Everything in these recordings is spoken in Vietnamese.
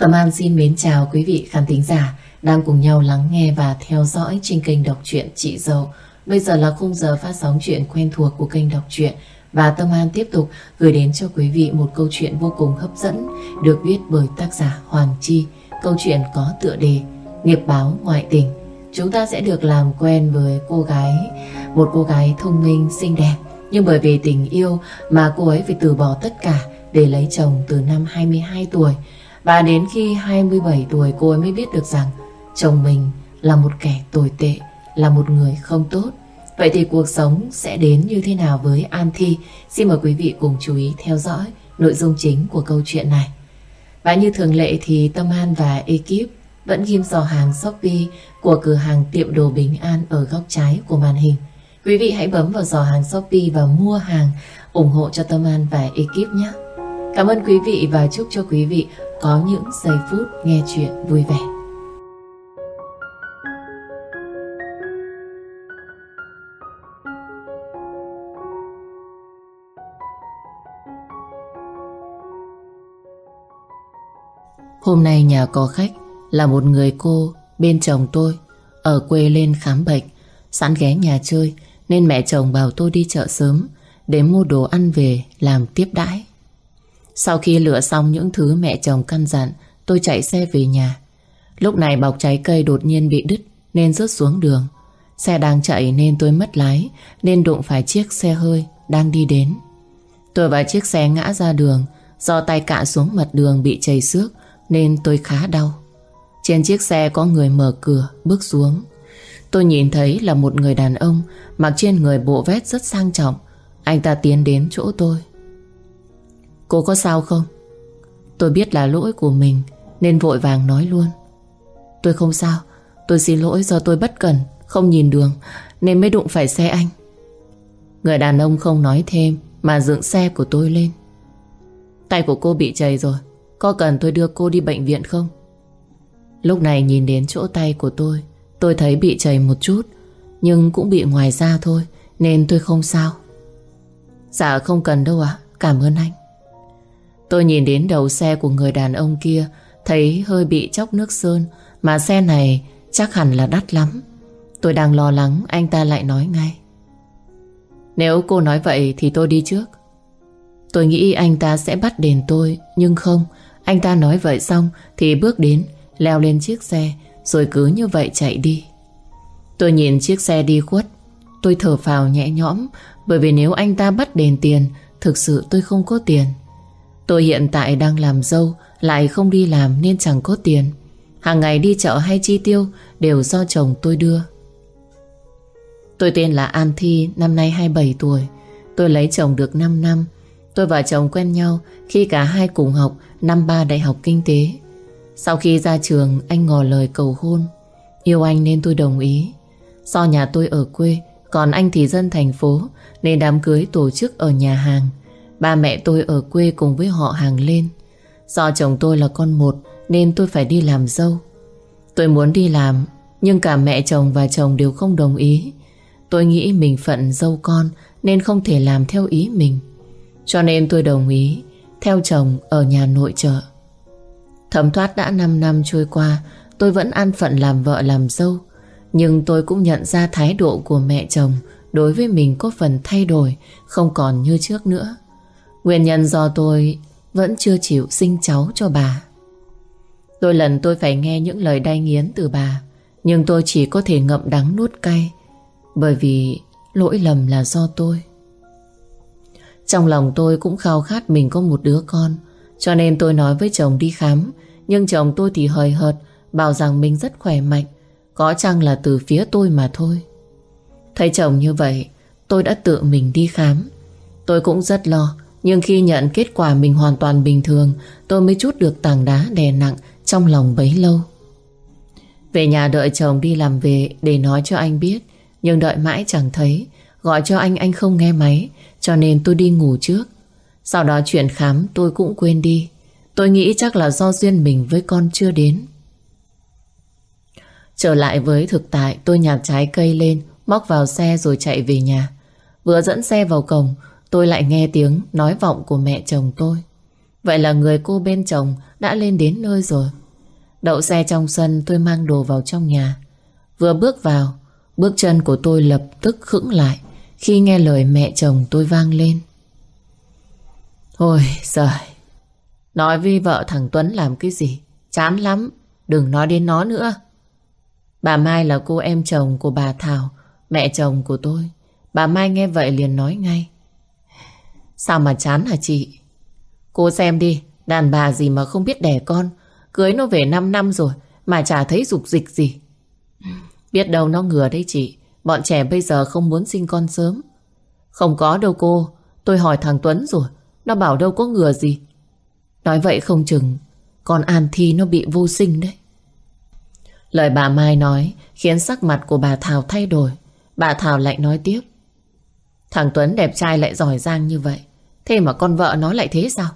Tâm An xin mến chào quý vị khán thính giả đang cùng nhau lắng nghe và theo dõi trên kênh đọc truyện Chị Dâu. Bây giờ là khung giờ phát sóng chuyện quen thuộc của kênh đọc truyện và Tâm An tiếp tục gửi đến cho quý vị một câu chuyện vô cùng hấp dẫn được viết bởi tác giả Hoàng Chi. Câu chuyện có tựa đề Nghiệp báo ngoại tình. Chúng ta sẽ được làm quen với cô gái, một cô gái thông minh, xinh đẹp. Nhưng bởi vì tình yêu mà cô ấy phải từ bỏ tất cả để lấy chồng từ năm 22 tuổi. Và đến khi 27 tuổi cô ấy mới biết được rằng chồng mình là một kẻ tồi tệ, là một người không tốt. Vậy thì cuộc sống sẽ đến như thế nào với An Thi? Xin mời quý vị cùng chú ý theo dõi nội dung chính của câu chuyện này. Và như thường lệ thì Tâm An và ekip vẫn ghim giò hàng Shopee của cửa hàng tiệm đồ Bình An ở góc trái của màn hình. Quý vị hãy bấm vào giò hàng Shopee và mua hàng ủng hộ cho Tâm An và ekip nhé. Cảm ơn quý vị và chúc cho quý vị có những giây phút nghe chuyện vui vẻ. Hôm nay nhà có khách là một người cô bên chồng tôi, ở quê lên khám bệnh. Sẵn ghé nhà chơi, nên mẹ chồng bảo tôi đi chợ sớm để mua đồ ăn về làm tiếp đãi. Sau khi lựa xong những thứ mẹ chồng căn dặn, tôi chạy xe về nhà. Lúc này bọc trái cây đột nhiên bị đứt nên rớt xuống đường. Xe đang chạy nên tôi mất lái nên đụng phải chiếc xe hơi đang đi đến. Tôi và chiếc xe ngã ra đường do tay cạ xuống mặt đường bị chảy xước nên tôi khá đau. Trên chiếc xe có người mở cửa bước xuống. Tôi nhìn thấy là một người đàn ông mặc trên người bộ vest rất sang trọng. Anh ta tiến đến chỗ tôi. Cô có sao không? Tôi biết là lỗi của mình, Nên vội vàng nói luôn. Tôi không sao, Tôi xin lỗi do tôi bất cẩn, Không nhìn đường, Nên mới đụng phải xe anh. Người đàn ông không nói thêm, Mà dựng xe của tôi lên. Tay của cô bị chảy rồi, Có cần tôi đưa cô đi bệnh viện không? Lúc này nhìn đến chỗ tay của tôi Tôi thấy bị chảy một chút, Nhưng cũng bị ngoài da thôi, Nên tôi không sao. Dạ không cần đâu ạ, Cảm ơn anh. Tôi nhìn đến đầu xe của người đàn ông kia, Thấy hơi bị chóc nước sơn, Mà xe này chắc hẳn là đắt lắm. Tôi đang lo lắng, Anh ta lại nói ngay. Nếu cô nói vậy thì tôi đi trước. Tôi nghĩ anh ta sẽ bắt đền tôi, Nhưng không, Anh ta nói vậy xong Thì bước đến, Leo lên chiếc xe, Rồi cứ như vậy chạy đi. Tôi nhìn chiếc xe đi khuất. Tôi thở phào nhẹ nhõm, Bởi vì nếu anh ta bắt đền tiền, Thực sự tôi không có tiền. Tôi hiện tại đang làm dâu, Lại không đi làm nên chẳng có tiền. Hàng ngày đi chợ hay chi tiêu Đều do chồng tôi đưa. Tôi tên là An Thi, Năm nay 27 tuổi. Tôi lấy chồng được 5 năm. Tôi và chồng quen nhau Khi cả hai cùng học Năm ba đại học kinh tế. Sau khi ra trường, anh ngỏ lời cầu hôn. Yêu anh nên tôi đồng ý. Do nhà tôi ở quê, Còn anh thì dân thành phố, Nên đám cưới tổ chức ở nhà hàng. Ba mẹ tôi ở quê cùng với họ hàng lên. Do chồng tôi là con một, Nên tôi phải đi làm dâu. Tôi muốn đi làm, Nhưng cả mẹ chồng và chồng đều không đồng ý. Tôi nghĩ mình phận dâu con, Nên không thể làm theo ý mình. Cho nên tôi đồng ý, Theo chồng ở nhà nội trợ. Thấm thoát đã 5 năm trôi qua, Tôi vẫn an phận làm vợ làm dâu. Nhưng tôi cũng nhận ra thái độ của mẹ chồng Đối với mình có phần thay đổi, Không còn như trước nữa. Nguyên nhân do tôi vẫn chưa chịu sinh cháu cho bà. Đôi lần tôi phải nghe những lời đay nghiến từ bà, nhưng tôi chỉ có thể ngậm đắng nuốt cay, bởi vì lỗi lầm là do tôi. Trong lòng tôi cũng khao khát mình có một đứa con, cho nên tôi nói với chồng đi khám, nhưng chồng tôi thì hời hợt, bảo rằng mình rất khỏe mạnh, có chăng là từ phía tôi mà thôi. Thấy chồng như vậy, tôi đã tự mình đi khám. Tôi cũng rất lo, nhưng khi nhận kết quả mình hoàn toàn bình thường, Tôi mới chút được tảng đá đè nặng Trong lòng bấy lâu. Về nhà đợi chồng đi làm về Để nói cho anh biết, Nhưng đợi mãi chẳng thấy, Gọi cho anh anh không nghe máy, Cho nên tôi đi ngủ trước. Sau đó chuyện khám, tôi cũng quên đi. Tôi nghĩ chắc là do duyên mình với con chưa đến. Trở lại với thực tại, Tôi nhặt trái cây lên, Móc vào xe rồi chạy về nhà. Vừa dẫn xe vào cổng Tôi lại nghe tiếng nói vọng của mẹ chồng tôi Vậy là người cô bên chồng đã lên đến nơi rồi. Đậu xe trong sân tôi mang đồ vào trong nhà. Vừa bước vào, bước chân của tôi lập tức khững lại khi nghe lời mẹ chồng tôi vang lên. Ôi giời, nói với vợ thằng Tuấn làm cái gì? Chán lắm, đừng nói đến nó nữa. Bà Mai là cô em chồng của bà Thảo, mẹ chồng của tôi. Bà Mai nghe vậy liền nói ngay. Sao mà chán hả chị? Cô xem đi, đàn bà gì mà không biết đẻ con. Cưới nó về 5 năm rồi mà chả thấy dục dịch gì. Biết đâu nó ngừa đấy chị. Bọn trẻ bây giờ không muốn sinh con sớm. Không có đâu cô. Tôi hỏi thằng Tuấn rồi. Nó bảo đâu có ngừa gì. Nói vậy không chừng con An Thi nó bị vô sinh đấy. Lời bà Mai nói khiến sắc mặt của bà Thảo thay đổi. Bà Thảo lại nói tiếp. Thằng Tuấn đẹp trai lại giỏi giang như vậy. Thế mà con vợ nó lại thế sao?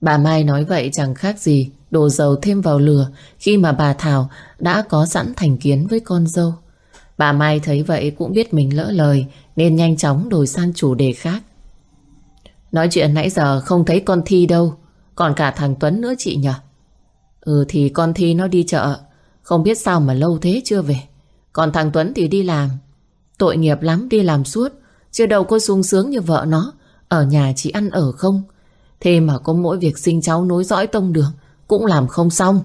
Bà Mai nói vậy chẳng khác gì đổ dầu thêm vào lửa khi mà bà Thảo đã có sẵn thành kiến với con dâu. Bà Mai thấy vậy cũng biết mình lỡ lời nên nhanh chóng đổi sang chủ đề khác. Nói chuyện nãy giờ không thấy con Thi đâu, còn cả thằng Tuấn nữa chị nhỉ? Ừ thì con Thi nó đi chợ, không biết sao mà lâu thế chưa về. Còn thằng Tuấn thì đi làm. Tội nghiệp lắm đi làm suốt, chưa đâu có sung sướng như vợ nó. Ở nhà chỉ ăn ở không. Thế mà có mỗi việc sinh cháu nối dõi tông đường cũng làm không xong.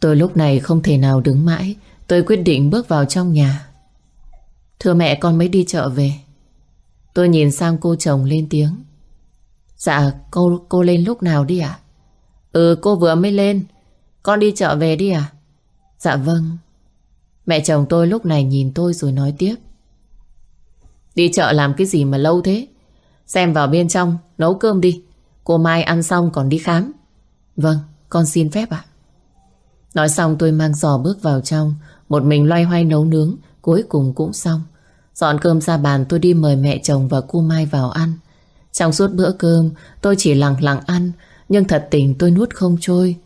Tôi lúc này không thể nào đứng mãi, tôi quyết định bước vào trong nhà. Thưa mẹ con mới đi chợ về. Tôi nhìn sang cô chồng lên tiếng. Dạ, cô cô lên lúc nào đi ạ? Ừ, cô vừa mới lên. Con đi chợ về đi à? Dạ vâng. Mẹ chồng tôi lúc này nhìn tôi rồi nói tiếp. Đi chợ làm cái gì mà lâu thế? Xem vào bên trong, nấu cơm đi. Cô Mai ăn xong còn đi khám. Vâng, con xin phép ạ. Nói xong tôi mang giò bước vào trong, một mình loay hoay nấu nướng, cuối cùng cũng xong. Dọn cơm ra bàn tôi đi mời mẹ chồng và cô Mai vào ăn. Trong suốt bữa cơm, tôi chỉ lặng lặng ăn, nhưng thật tình tôi nuốt không trôi.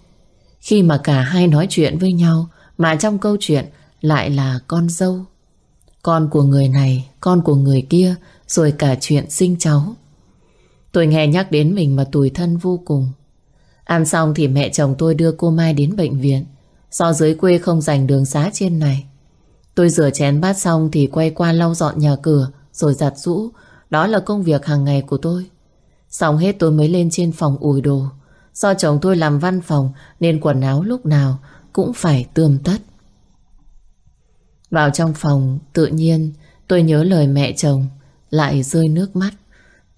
Khi mà cả hai nói chuyện với nhau, mà trong câu chuyện lại là con dâu. Con của người này, con của người kia, rồi cả chuyện sinh cháu. Tôi nghe nhắc đến mình mà tủi thân vô cùng. Ăn xong thì mẹ chồng tôi đưa cô Mai đến bệnh viện. Do dưới quê không dành đường xá trên này. Tôi rửa chén bát xong thì quay qua lau dọn nhà cửa, rồi giặt rũ. Đó là công việc hàng ngày của tôi. Xong hết tôi mới lên trên phòng ủi đồ. Do chồng tôi làm văn phòng nên quần áo lúc nào cũng phải tươm tất. Vào trong phòng, tự nhiên, tôi nhớ lời mẹ chồng lại rơi nước mắt.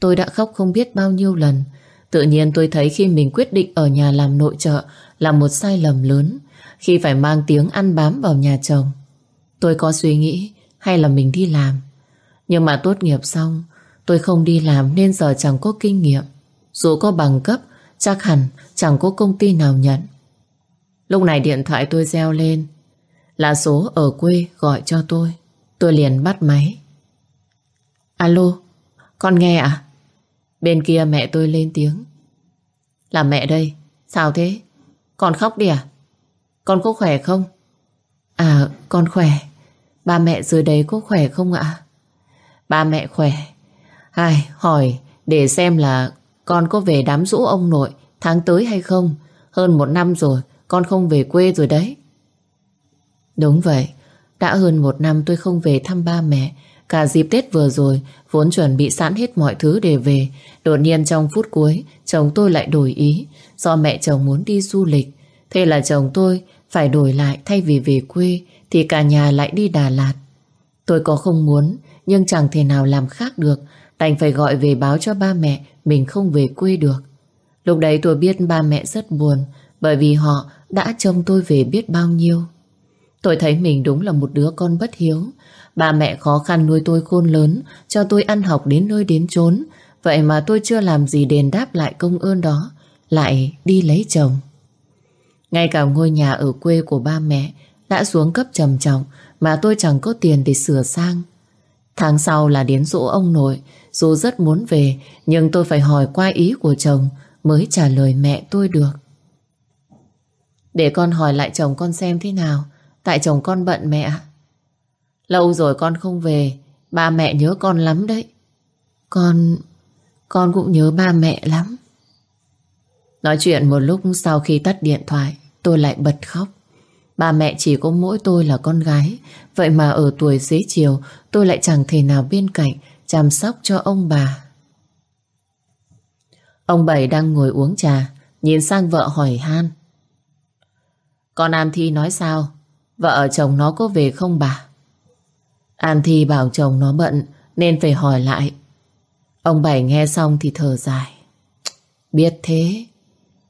Tôi đã khóc không biết bao nhiêu lần. Tự nhiên tôi thấy khi mình quyết định ở nhà làm nội trợ là một sai lầm lớn, khi phải mang tiếng ăn bám vào nhà chồng. Tôi có suy nghĩ hay là mình đi làm. Nhưng mà tốt nghiệp xong, tôi không đi làm nên giờ chẳng có kinh nghiệm. Dù có bằng cấp, chắc hẳn chẳng có công ty nào nhận. Lúc này điện thoại tôi reo lên là số ở quê gọi cho tôi. Tôi liền bắt máy. Alo, con nghe à? Bên kia mẹ tôi lên tiếng. Là mẹ đây, sao thế? Con khóc đi à? Con có khỏe không? À, con khỏe. Ba mẹ dưới đấy có khỏe không ạ? Ba mẹ khỏe. Ai, hỏi để xem là con có về đám rũ ông nội tháng tới hay không. Hơn một năm rồi, con không về quê rồi đấy. Đúng vậy, đã hơn một năm tôi không về thăm ba mẹ Cả dịp Tết vừa rồi, Vốn chuẩn bị sẵn hết mọi thứ để về, Đột nhiên trong phút cuối, Chồng tôi lại đổi ý, Do mẹ chồng muốn đi du lịch. Thế là chồng tôi phải đổi lại Thay vì về quê, Thì cả nhà lại đi Đà Lạt. Tôi có không muốn, Nhưng chẳng thể nào làm khác được, Đành phải gọi về báo cho ba mẹ Mình không về quê được. Lúc đấy tôi biết ba mẹ rất buồn, Bởi vì họ đã trông tôi về biết bao nhiêu. Tôi thấy mình đúng là một đứa con bất hiếu Ba mẹ khó khăn nuôi tôi khôn lớn, cho tôi ăn học đến nơi đến chốn. Vậy mà tôi chưa làm gì đền đáp lại công ơn đó, lại đi lấy chồng. Ngay cả ngôi nhà ở quê của ba mẹ đã xuống cấp trầm trọng mà tôi chẳng có tiền để sửa sang. Tháng sau là đến dỗ ông nội, dù rất muốn về nhưng tôi phải hỏi qua ý của chồng mới trả lời mẹ tôi được. Để con hỏi lại chồng con xem thế nào, tại chồng con bận mẹ. Lâu rồi con không về Ba mẹ nhớ con lắm đấy Con... Con cũng nhớ ba mẹ lắm Nói chuyện một lúc sau khi tắt điện thoại, tôi lại bật khóc. Ba mẹ chỉ có mỗi tôi là con gái, vậy mà ở tuổi xế chiều tôi lại chẳng thể nào bên cạnh chăm sóc cho ông bà. Ông Bảy đang ngồi uống trà, nhìn sang vợ hỏi han. Con An Thi nói sao? Vợ chồng nó có về không bà? An Thi bảo chồng nó bận nên phải hỏi lại. Ông Bảy nghe xong thì thở dài. Biết thế,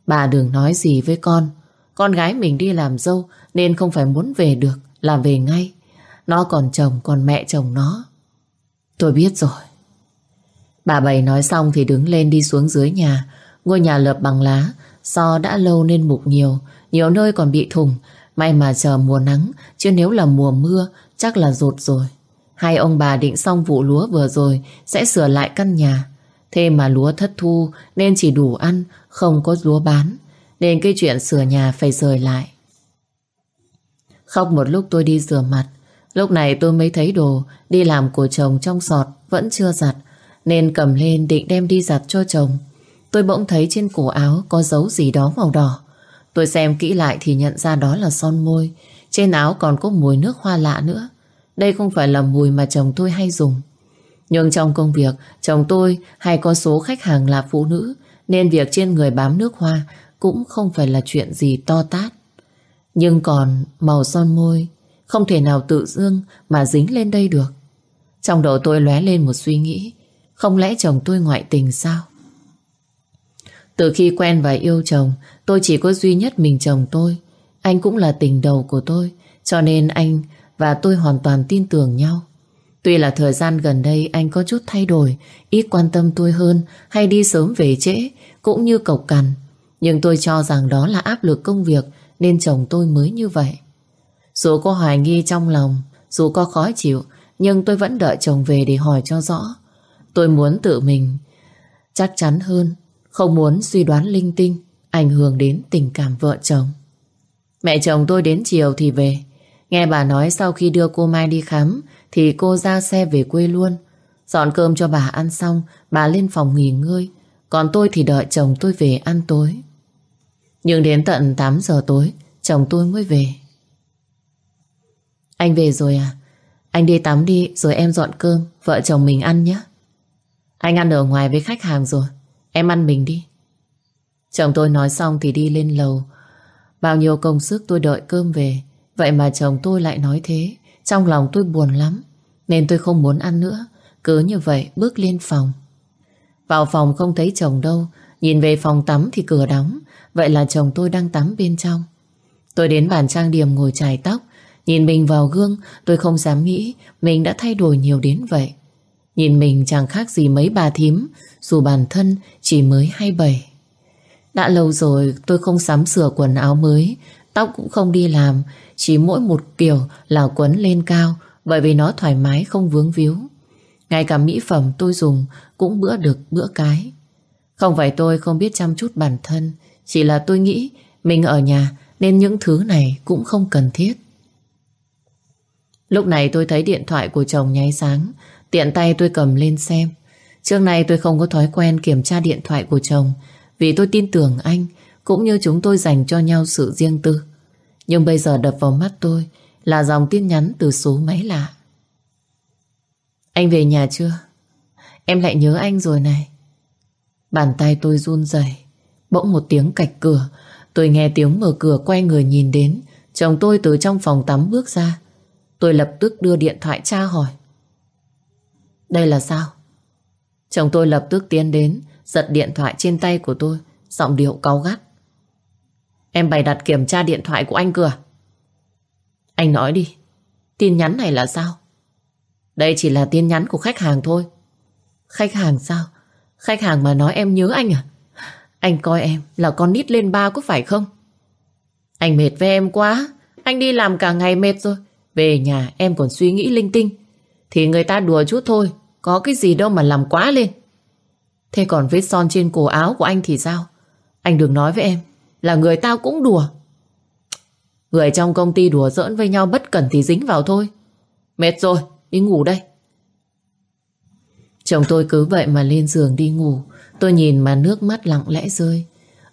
bà đừng nói gì với con. Con gái mình đi làm dâu nên không phải muốn về được là về ngay. Nó còn chồng còn mẹ chồng nó. Tôi biết rồi. Bà Bảy nói xong thì đứng lên đi xuống dưới nhà. Ngôi nhà lợp bằng lá, do đã lâu nên mục nhiều, nhiều nơi còn bị thùng. May mà chờ mùa nắng, chứ nếu là mùa mưa chắc là rột rồi. Hai ông bà định xong vụ lúa vừa rồi sẽ sửa lại căn nhà. Thế mà lúa thất thu nên chỉ đủ ăn, không có lúa bán. Nên cái chuyện sửa nhà phải rời lại. Khóc một lúc tôi đi rửa mặt. Lúc này tôi mới thấy đồ đi làm của chồng trong sọt vẫn chưa giặt. Nên cầm lên định đem đi giặt cho chồng. Tôi bỗng thấy trên cổ áo có dấu gì đó màu đỏ. Tôi xem kỹ lại thì nhận ra đó là son môi. Trên áo còn có mùi nước hoa lạ nữa. Đây không phải là mùi mà chồng tôi hay dùng. Nhưng trong công việc, chồng tôi hay có số khách hàng là phụ nữ, nên việc trên người bám nước hoa cũng không phải là chuyện gì to tát. Nhưng còn màu son môi không thể nào tự dưng mà dính lên đây được. Trong đầu tôi lóe lên một suy nghĩ, không lẽ chồng tôi ngoại tình sao? Từ khi quen và yêu chồng, tôi chỉ có duy nhất mình chồng tôi. Anh cũng là tình đầu của tôi, cho nên anh và tôi hoàn toàn tin tưởng nhau. Tuy là thời gian gần đây anh có chút thay đổi, ít quan tâm tôi hơn hay đi sớm về trễ, cũng như cộc cằn. Nhưng tôi cho rằng đó là áp lực công việc nên chồng tôi mới như vậy. Dù có hoài nghi trong lòng, dù có khó chịu, nhưng tôi vẫn đợi chồng về để hỏi cho rõ. Tôi muốn tự mình chắc chắn hơn, không muốn suy đoán linh tinh, ảnh hưởng đến tình cảm vợ chồng. Mẹ chồng tôi đến chiều thì về, Nghe bà nói sau khi đưa cô Mai đi khám thì cô ra xe về quê luôn. Dọn cơm cho bà ăn xong, bà lên phòng nghỉ ngơi. Còn tôi thì đợi chồng tôi về ăn tối. Nhưng đến tận 8 giờ tối, chồng tôi mới về. Anh về rồi à? Anh đi tắm đi rồi em dọn cơm, vợ chồng mình ăn nhé. Anh ăn ở ngoài với khách hàng rồi, em ăn mình đi. Chồng tôi nói xong thì đi lên lầu. Bao nhiêu công sức tôi đợi cơm về, Vậy mà chồng tôi lại nói thế. Trong lòng tôi buồn lắm Nên tôi không muốn ăn nữa. Cứ như vậy bước lên phòng. Vào phòng không thấy chồng đâu Nhìn về phòng tắm thì cửa đóng. Vậy là chồng tôi đang tắm bên trong. Tôi đến bàn trang điểm ngồi chải tóc. Nhìn mình vào gương Tôi không dám nghĩ Mình đã thay đổi nhiều đến vậy. Nhìn mình chẳng khác gì mấy bà thím Dù bản thân chỉ mới 27 Đã lâu rồi tôi không sắm sửa quần áo mới Tóc cũng không đi làm chỉ mỗi một kiểu là quấn lên cao bởi vì nó thoải mái không vướng víu. Ngay cả mỹ phẩm tôi dùng cũng bữa được bữa cái. Không phải tôi không biết chăm chút bản thân, chỉ là tôi nghĩ mình ở nhà nên những thứ này cũng không cần thiết. Lúc này tôi thấy điện thoại của chồng nháy sáng, tiện tay tôi cầm lên xem. Trước này tôi không có thói quen kiểm tra điện thoại của chồng vì tôi tin tưởng anh cũng như chúng tôi dành cho nhau sự riêng tư. Nhưng bây giờ đập vào mắt tôi là dòng tin nhắn từ số máy lạ. Anh về nhà chưa? Em lại nhớ anh rồi này. Bàn tay tôi run rẩy, bỗng một tiếng cạch cửa. Tôi nghe tiếng mở cửa quay người nhìn đến. Chồng tôi từ trong phòng tắm bước ra. Tôi lập tức đưa điện thoại tra hỏi. Đây là sao? Chồng tôi lập tức tiến đến, giật điện thoại trên tay của tôi, giọng điệu cáu gắt. Em bày đặt kiểm tra điện thoại của anh cửa. À? Anh nói đi, tin nhắn này là sao? Đây chỉ là tin nhắn của khách hàng thôi. Khách hàng sao? Khách hàng mà nói em nhớ anh à? Anh coi em là con nít lên ba có phải không? Anh mệt với em quá. Anh đi làm cả ngày mệt rồi. Về nhà em còn suy nghĩ linh tinh. Thì người ta đùa chút thôi. Có cái gì đâu mà làm quá lên. Thế còn vết son trên cổ áo của anh thì sao? Anh đừng nói với em là người tao cũng đùa. Người trong công ty đùa giỡn với nhau bất cẩn thì dính vào thôi. Mệt rồi, đi ngủ đây. Chồng tôi cứ vậy mà lên giường đi ngủ. Tôi nhìn mà nước mắt lặng lẽ rơi.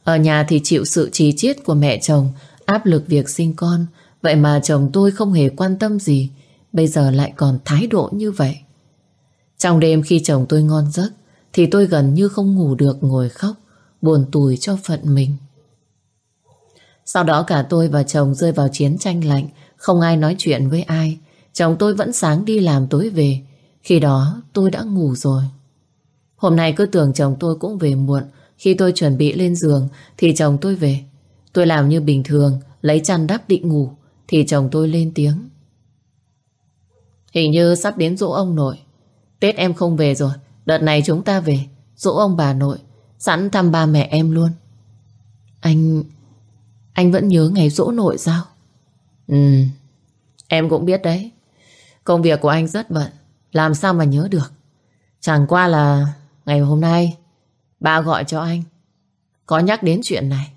Ở nhà thì chịu sự trì chiết của mẹ chồng, áp lực việc sinh con. Vậy mà chồng tôi không hề quan tâm gì. Bây giờ lại còn thái độ như vậy. Trong đêm khi chồng tôi ngon giấc, thì tôi gần như không ngủ được ngồi khóc, buồn tủi cho phận mình. Sau đó cả tôi và chồng rơi vào chiến tranh lạnh, không ai nói chuyện với ai. Chồng tôi vẫn sáng đi làm tối về. Khi đó tôi đã ngủ rồi. Hôm nay cứ tưởng chồng tôi cũng về muộn. Khi tôi chuẩn bị lên giường thì chồng tôi về. Tôi làm như bình thường, lấy chăn đắp định ngủ. Thì chồng tôi lên tiếng. Hình như sắp đến dỗ ông nội. Tết em không về rồi. Đợt này chúng ta về. Dỗ ông bà nội. Sẵn thăm ba mẹ em luôn. Anh... Anh vẫn nhớ ngày dỗ nội sao? Ừ, em cũng biết đấy. Công việc của anh rất bận. Làm sao mà nhớ được. Chẳng qua là ngày hôm nay ba gọi cho anh. Có nhắc đến chuyện này.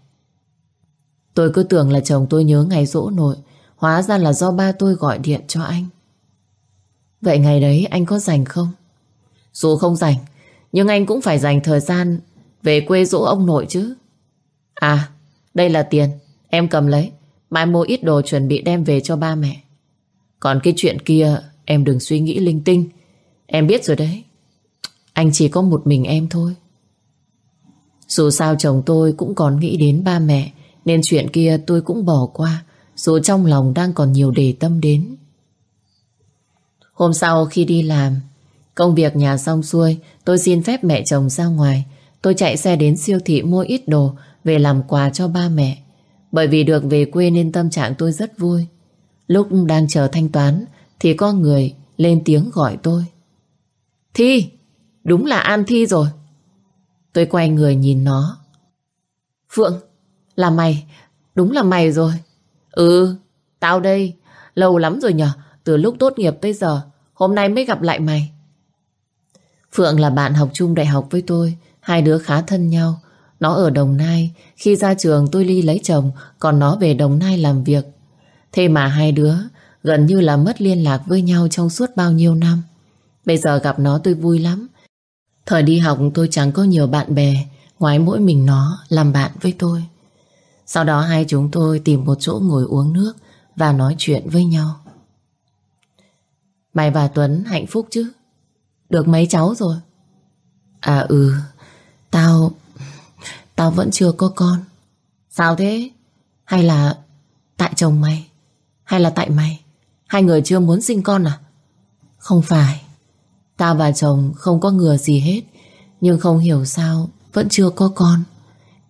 Tôi cứ tưởng là chồng tôi nhớ ngày dỗ nội. Hóa ra là do ba tôi gọi điện cho anh. Vậy ngày đấy anh có rảnh không? Dù không rảnh, nhưng anh cũng phải dành thời gian về quê dỗ ông nội chứ. À, đây là tiền. Em cầm lấy. Mai mua ít đồ chuẩn bị đem về cho ba mẹ. Còn cái chuyện kia em đừng suy nghĩ linh tinh. Em biết rồi đấy. Anh chỉ có một mình em thôi. Dù sao chồng tôi cũng còn nghĩ đến ba mẹ nên chuyện kia tôi cũng bỏ qua dù trong lòng đang còn nhiều đề tâm đến. Hôm sau khi đi làm công việc nhà xong xuôi tôi xin phép mẹ chồng ra ngoài tôi chạy xe đến siêu thị mua ít đồ về làm quà cho ba mẹ. Bởi vì được về quê nên tâm trạng tôi rất vui. Lúc đang chờ thanh toán thì có người lên tiếng gọi tôi. Thi, đúng là An Thi rồi. Tôi quay người nhìn nó. Phượng, là mày, đúng là mày rồi. Ừ, tao đây, lâu lắm rồi nhở, từ lúc tốt nghiệp tới giờ, hôm nay mới gặp lại mày. Phượng là bạn học chung đại học với tôi, hai đứa khá thân nhau. Nó ở Đồng Nai, khi ra trường tôi ly lấy chồng, còn nó về Đồng Nai làm việc. Thế mà hai đứa gần như là mất liên lạc với nhau trong suốt bao nhiêu năm. Bây giờ gặp nó tôi vui lắm. Thời đi học tôi chẳng có nhiều bạn bè, ngoài mỗi mình nó làm bạn với tôi. Sau đó hai chúng tôi tìm một chỗ ngồi uống nước và nói chuyện với nhau. Mày và Tuấn hạnh phúc chứ? Được mấy cháu rồi? À ừ, tao Tao vẫn chưa có con Sao thế? Hay là tại chồng mày? Hay là tại mày? Hai người chưa muốn sinh con à? Không phải Tao và chồng không có ngừa gì hết Nhưng không hiểu sao Vẫn chưa có con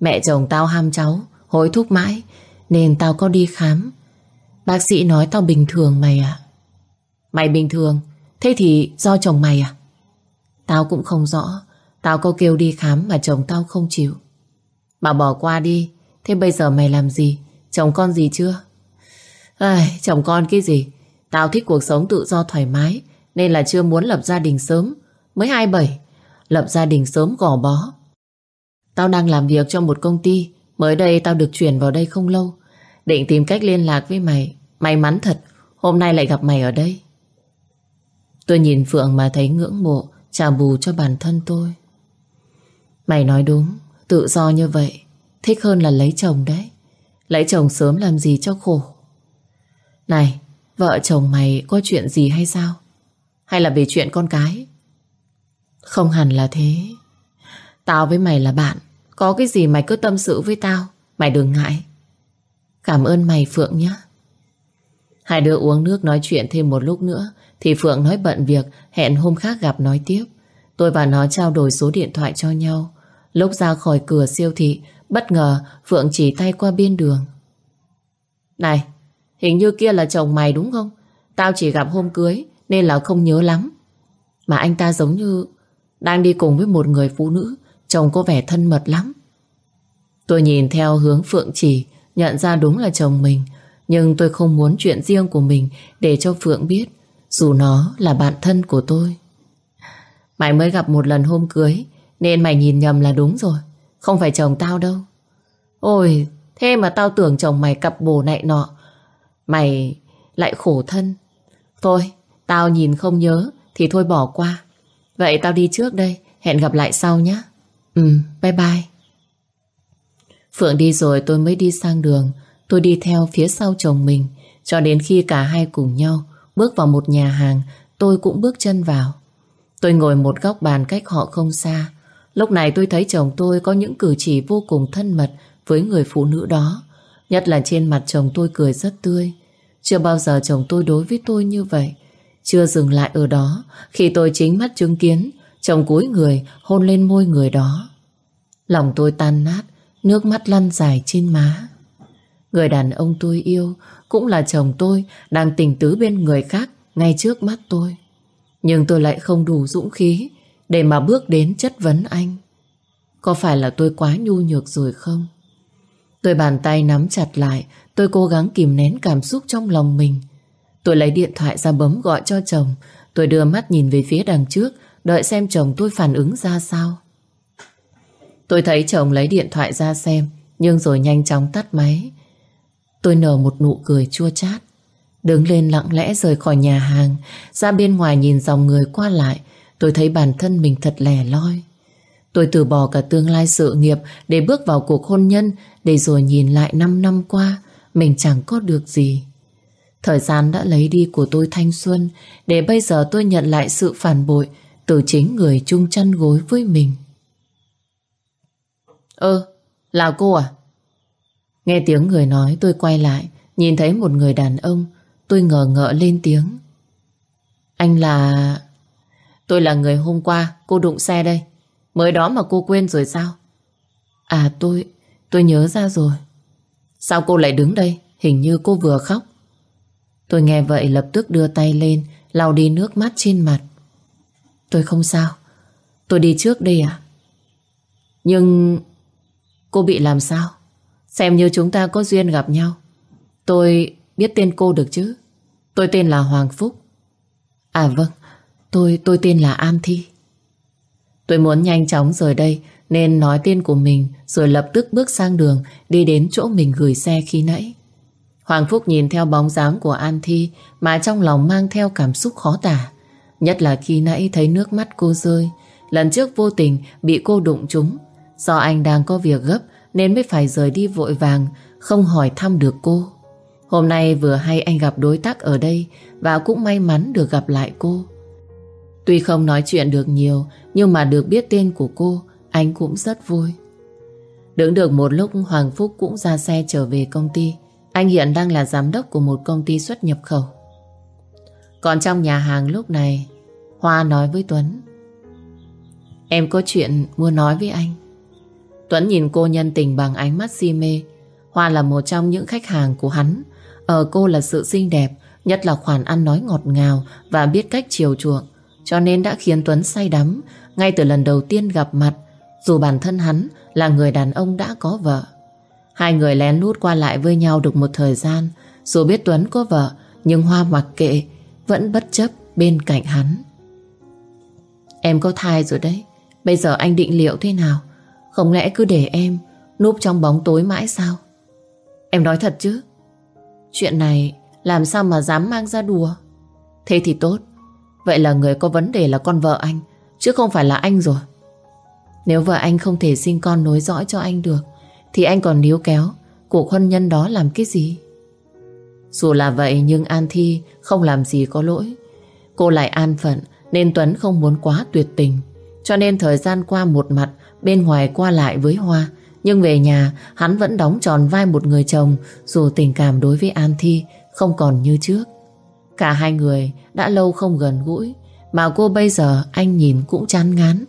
Mẹ chồng tao ham cháu Hối thúc mãi Nên tao có đi khám Bác sĩ nói tao bình thường mày à Mày bình thường. Thế thì do chồng mày à? Tao cũng không rõ. Tao có kêu đi khám mà chồng tao không chịu. Mà bỏ qua đi. Thế bây giờ mày làm gì? Chồng con gì chưa? Ai, Chồng con cái gì? Tao thích cuộc sống tự do thoải mái Nên là chưa muốn lập gia đình sớm. Mới 27 Lập gia đình sớm gò bó. Tao đang làm việc cho một công ty. Mới đây tao được chuyển vào đây không lâu. Định tìm cách liên lạc với mày. May mắn thật Hôm nay lại gặp mày ở đây. Tôi nhìn Phượng mà thấy ngưỡng mộ, Trả bù cho bản thân tôi. Mày nói đúng, Tự do như vậy, Thích hơn là lấy chồng đấy. Lấy chồng sớm làm gì cho khổ? Này, Vợ chồng mày có chuyện gì hay sao? Hay là về chuyện con cái? Không hẳn là thế. Tao với mày là bạn, Có cái gì mày cứ tâm sự với tao, Mày đừng ngại. Cảm ơn mày, Phượng nhé Hai đứa uống nước nói chuyện thêm một lúc nữa thì Phượng nói bận việc Hẹn hôm khác gặp nói tiếp Tôi và nó trao đổi số điện thoại cho nhau Lúc ra khỏi cửa siêu thị, bất ngờ Phượng chỉ tay qua biên đường. Này, hình như kia là chồng mày đúng không? Tao chỉ gặp hôm cưới nên là không nhớ lắm. Mà anh ta giống như đang đi cùng với một người phụ nữ, chồng có vẻ thân mật lắm. Tôi nhìn theo hướng Phượng chỉ, nhận ra đúng là chồng mình, nhưng tôi không muốn chuyện riêng của mình để cho Phượng biết, dù nó là bạn thân của tôi. Mày mới gặp một lần hôm cưới, nên mày nhìn nhầm là đúng rồi. Không phải chồng tao đâu. Ôi Thế mà tao tưởng chồng mày cặp bồ nại nọ. Mày lại khổ thân. Thôi Tao nhìn không nhớ Thì thôi bỏ qua. Vậy tao đi trước đây Hẹn gặp lại sau nhé Ừ bye bye. Phượng đi rồi tôi mới đi sang đường. Tôi đi theo phía sau chồng mình. Cho đến khi cả hai cùng nhau bước vào một nhà hàng, tôi cũng bước chân vào. Tôi ngồi một góc bàn cách họ không xa. Lúc này tôi thấy chồng tôi có những cử chỉ vô cùng thân mật với người phụ nữ đó. Nhất là trên mặt chồng tôi cười rất tươi. Chưa bao giờ chồng tôi đối với tôi như vậy. Chưa dừng lại ở đó, khi tôi chính mắt chứng kiến, chồng cúi người hôn lên môi người đó. Lòng tôi tan nát, nước mắt lăn dài trên má. Người đàn ông tôi yêu cũng là chồng tôi đang tình tứ bên người khác ngay trước mắt tôi. Nhưng tôi lại không đủ dũng khí để mà bước đến chất vấn anh. Có phải là tôi quá nhu nhược rồi không? Tôi bàn tay nắm chặt lại, tôi cố gắng kìm nén cảm xúc trong lòng mình. Tôi lấy điện thoại ra bấm gọi cho chồng, tôi đưa mắt nhìn về phía đằng trước, đợi xem chồng tôi phản ứng ra sao. Tôi thấy chồng lấy điện thoại ra xem, nhưng rồi nhanh chóng tắt máy. Tôi nở một nụ cười chua chát. Đứng lên lặng lẽ rời khỏi nhà hàng, ra bên ngoài nhìn dòng người qua lại, tôi thấy bản thân mình thật lẻ loi. Tôi từ bỏ cả tương lai sự nghiệp để bước vào cuộc hôn nhân để rồi nhìn lại 5 năm qua mình chẳng có được gì. Thời gian đã lấy đi của tôi thanh xuân để bây giờ tôi nhận lại sự phản bội từ chính người chung chăn gối với mình. Ơ, là cô à? Nghe tiếng người nói tôi quay lại nhìn thấy một người đàn ông tôi ngờ ngợ lên tiếng. Anh là... Tôi là người hôm qua cô đụng xe đây. Mới đó mà cô quên rồi sao? À tôi, tôi nhớ ra rồi. Sao cô lại đứng đây? Hình như cô vừa khóc. Tôi nghe vậy lập tức đưa tay lên, lau đi nước mắt trên mặt. Tôi không sao. Tôi đi trước đây à? Nhưng... Cô bị làm sao? Xem như chúng ta có duyên gặp nhau. Tôi biết tên cô được chứ? Tôi tên là Hoàng Phúc. À vâng, tôi tôi tên là An Thi. Tôi muốn nhanh chóng rời đây nên nói tên của mình rồi lập tức bước sang đường đi đến chỗ mình gửi xe khi nãy. Hoàng Phúc nhìn theo bóng dáng của An Thi mà trong lòng mang theo cảm xúc khó tả. Nhất là khi nãy thấy nước mắt cô rơi. Lần trước vô tình bị cô đụng trúng. Do anh đang có việc gấp nên mới phải rời đi vội vàng, không hỏi thăm được cô. Hôm nay vừa hay anh gặp đối tác ở đây và cũng may mắn được gặp lại cô. Tuy không nói chuyện được nhiều nhưng mà được biết tên của cô anh cũng rất vui. Đứng được một lúc Hoàng Phúc cũng ra xe trở về công ty. Anh hiện đang là giám đốc của một công ty xuất nhập khẩu. Còn trong nhà hàng lúc này Hoa nói với Tuấn Em có chuyện muốn nói với anh Tuấn nhìn cô nhân tình bằng ánh mắt si mê. Hoa là một trong những khách hàng của hắn. Ở cô là sự xinh đẹp, Nhất là khoản ăn nói ngọt ngào Và biết cách chiều chuộng. Cho nên đã khiến Tuấn say đắm, Ngay từ lần đầu tiên gặp mặt. Dù bản thân hắn là người đàn ông đã có vợ. Hai người lén lút qua lại với nhau được một thời gian. Dù biết Tuấn có vợ, Nhưng Hoa mặc kệ, Vẫn bất chấp bên cạnh hắn. Em có thai rồi đấy. Bây giờ anh định liệu thế nào? Không lẽ cứ để em Núp trong bóng tối mãi sao? Em nói thật chứ? Chuyện này làm sao mà dám mang ra đùa? Thế thì tốt. Vậy là người có vấn đề là con vợ anh, Chứ không phải là anh rồi. Nếu vợ anh không thể sinh con nối dõi cho anh được, Thì anh còn níu kéo Cuộc hôn nhân đó làm cái gì? Dù là vậy nhưng An Thi Không làm gì có lỗi. Cô lại an phận Nên Tuấn không muốn quá tuyệt tình. Cho nên thời gian qua một mặt Bên ngoài qua lại với Hoa Nhưng về nhà hắn vẫn đóng tròn vai một người chồng Dù tình cảm đối với An Thi Không còn như trước. Cả hai người đã lâu không gần gũi Mà cô bây giờ anh nhìn cũng chán ngán.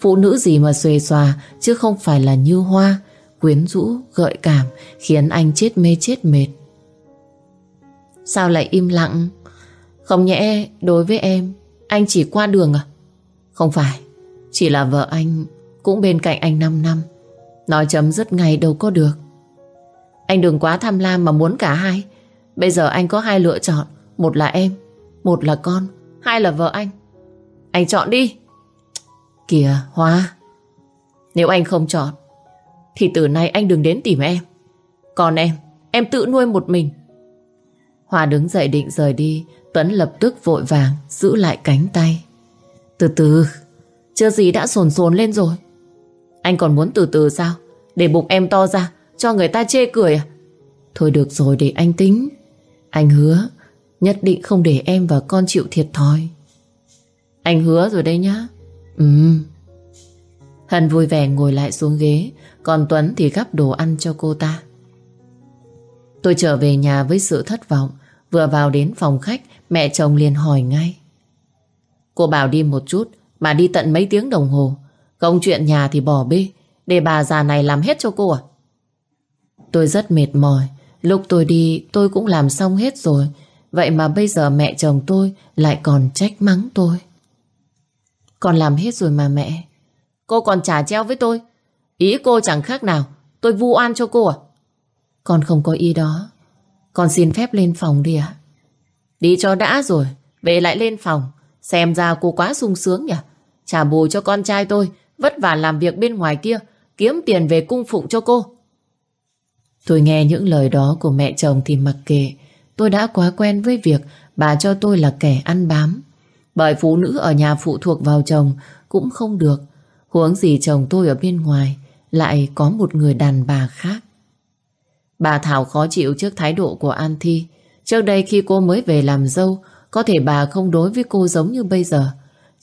Phụ nữ gì mà xuề xòa Chứ không phải là như Hoa Quyến rũ, gợi cảm Khiến anh chết mê chết mệt. Sao lại im lặng? Không nhẽ đối với em Anh chỉ qua đường à? Không phải Chỉ là vợ anh. Cũng bên cạnh anh 5 năm. Nói chấm dứt ngày đâu có được. Anh đừng quá tham lam mà muốn cả hai. Bây giờ anh có hai lựa chọn. Một là em, Một là con, Hai là vợ anh. Anh chọn đi. Kìa, Hoa. Nếu anh không chọn, Thì từ nay anh đừng đến tìm em. Còn em Em tự nuôi một mình. Hoa đứng dậy định rời đi, Tuấn lập tức vội vàng Giữ lại cánh tay. Từ từ, Chưa gì đã sồn sồn lên rồi. Anh còn muốn từ từ sao? Để bụng em to ra, Cho người ta chê cười à? Thôi được rồi, để anh tính. Anh hứa, Nhất định không để em và con chịu thiệt thòi. Anh hứa rồi đây nhá. Ừ. Hân vui vẻ ngồi lại xuống ghế, Còn Tuấn thì gắp đồ ăn cho cô ta. Tôi trở về nhà với sự thất vọng. Vừa vào đến phòng khách, Mẹ chồng liền hỏi ngay. Cô bảo đi một chút Bà đi tận mấy tiếng đồng hồ. Công chuyện nhà thì bỏ bê, Để bà già này làm hết cho cô à? Tôi rất mệt mỏi. Lúc tôi đi, tôi cũng làm xong hết rồi. Vậy mà bây giờ mẹ chồng tôi Lại còn trách mắng tôi. Con làm hết rồi mà mẹ. Cô còn trả treo với tôi. Ý cô chẳng khác nào. Tôi vu oan cho cô à? Con không có ý đó. Con xin phép lên phòng đi ạ. Đi cho đã rồi. Về lại lên phòng. Xem ra cô quá sung sướng nhỉ. Trả bù cho con trai tôi. Vất vả làm việc bên ngoài kia, Kiếm tiền về cung phụng cho cô. Tôi nghe những lời đó của mẹ chồng thì mặc kệ. Tôi đã quá quen với việc Bà cho tôi là kẻ ăn bám. Bởi phụ nữ ở nhà phụ thuộc vào chồng Cũng không được. Huống gì chồng tôi ở bên ngoài, Lại có một người đàn bà khác. Bà Thảo khó chịu trước thái độ của An Thi. Trước đây khi cô mới về làm dâu, Có thể bà không đối với cô giống như bây giờ.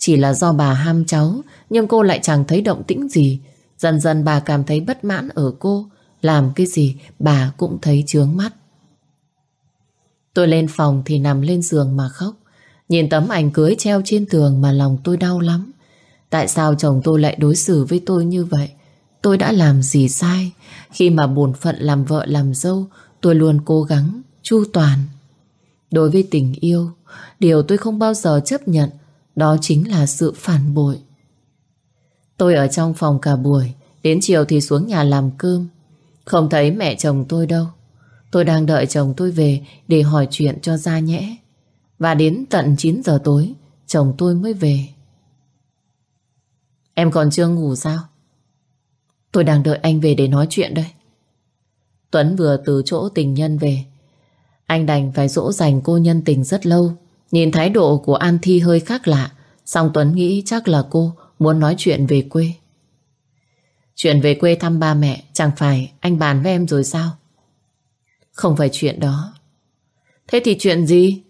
Chỉ là do bà ham cháu, Nhưng cô lại chẳng thấy động tĩnh gì. Dần dần bà cảm thấy bất mãn ở cô. Làm cái gì, bà cũng thấy chướng mắt. Tôi lên phòng thì nằm lên giường mà khóc. Nhìn tấm ảnh cưới treo trên tường mà lòng tôi đau lắm. Tại sao chồng tôi lại đối xử với tôi như vậy? Tôi đã làm gì sai? Khi mà bổn phận làm vợ làm dâu, Tôi luôn cố gắng, chu toàn. Đối với tình yêu, Điều tôi không bao giờ chấp nhận. Đó chính là sự phản bội. Tôi ở trong phòng cả buổi, Đến chiều thì xuống nhà làm cơm. Không thấy mẹ chồng tôi đâu. Tôi đang đợi chồng tôi về Để hỏi chuyện cho ra nhẽ. Và đến tận 9 giờ tối, Chồng tôi mới về. Em còn chưa ngủ sao? Tôi đang đợi anh về để nói chuyện đây. Tuấn vừa từ chỗ tình nhân về. Anh đành phải dỗ dành cô nhân tình rất lâu. Nhìn thái độ của An Thi hơi khác lạ, song Tuấn nghĩ chắc là cô Muốn nói chuyện về quê. Chuyện về quê thăm ba mẹ, Chẳng phải anh bàn với em rồi sao? Không phải chuyện đó. Thế thì chuyện gì?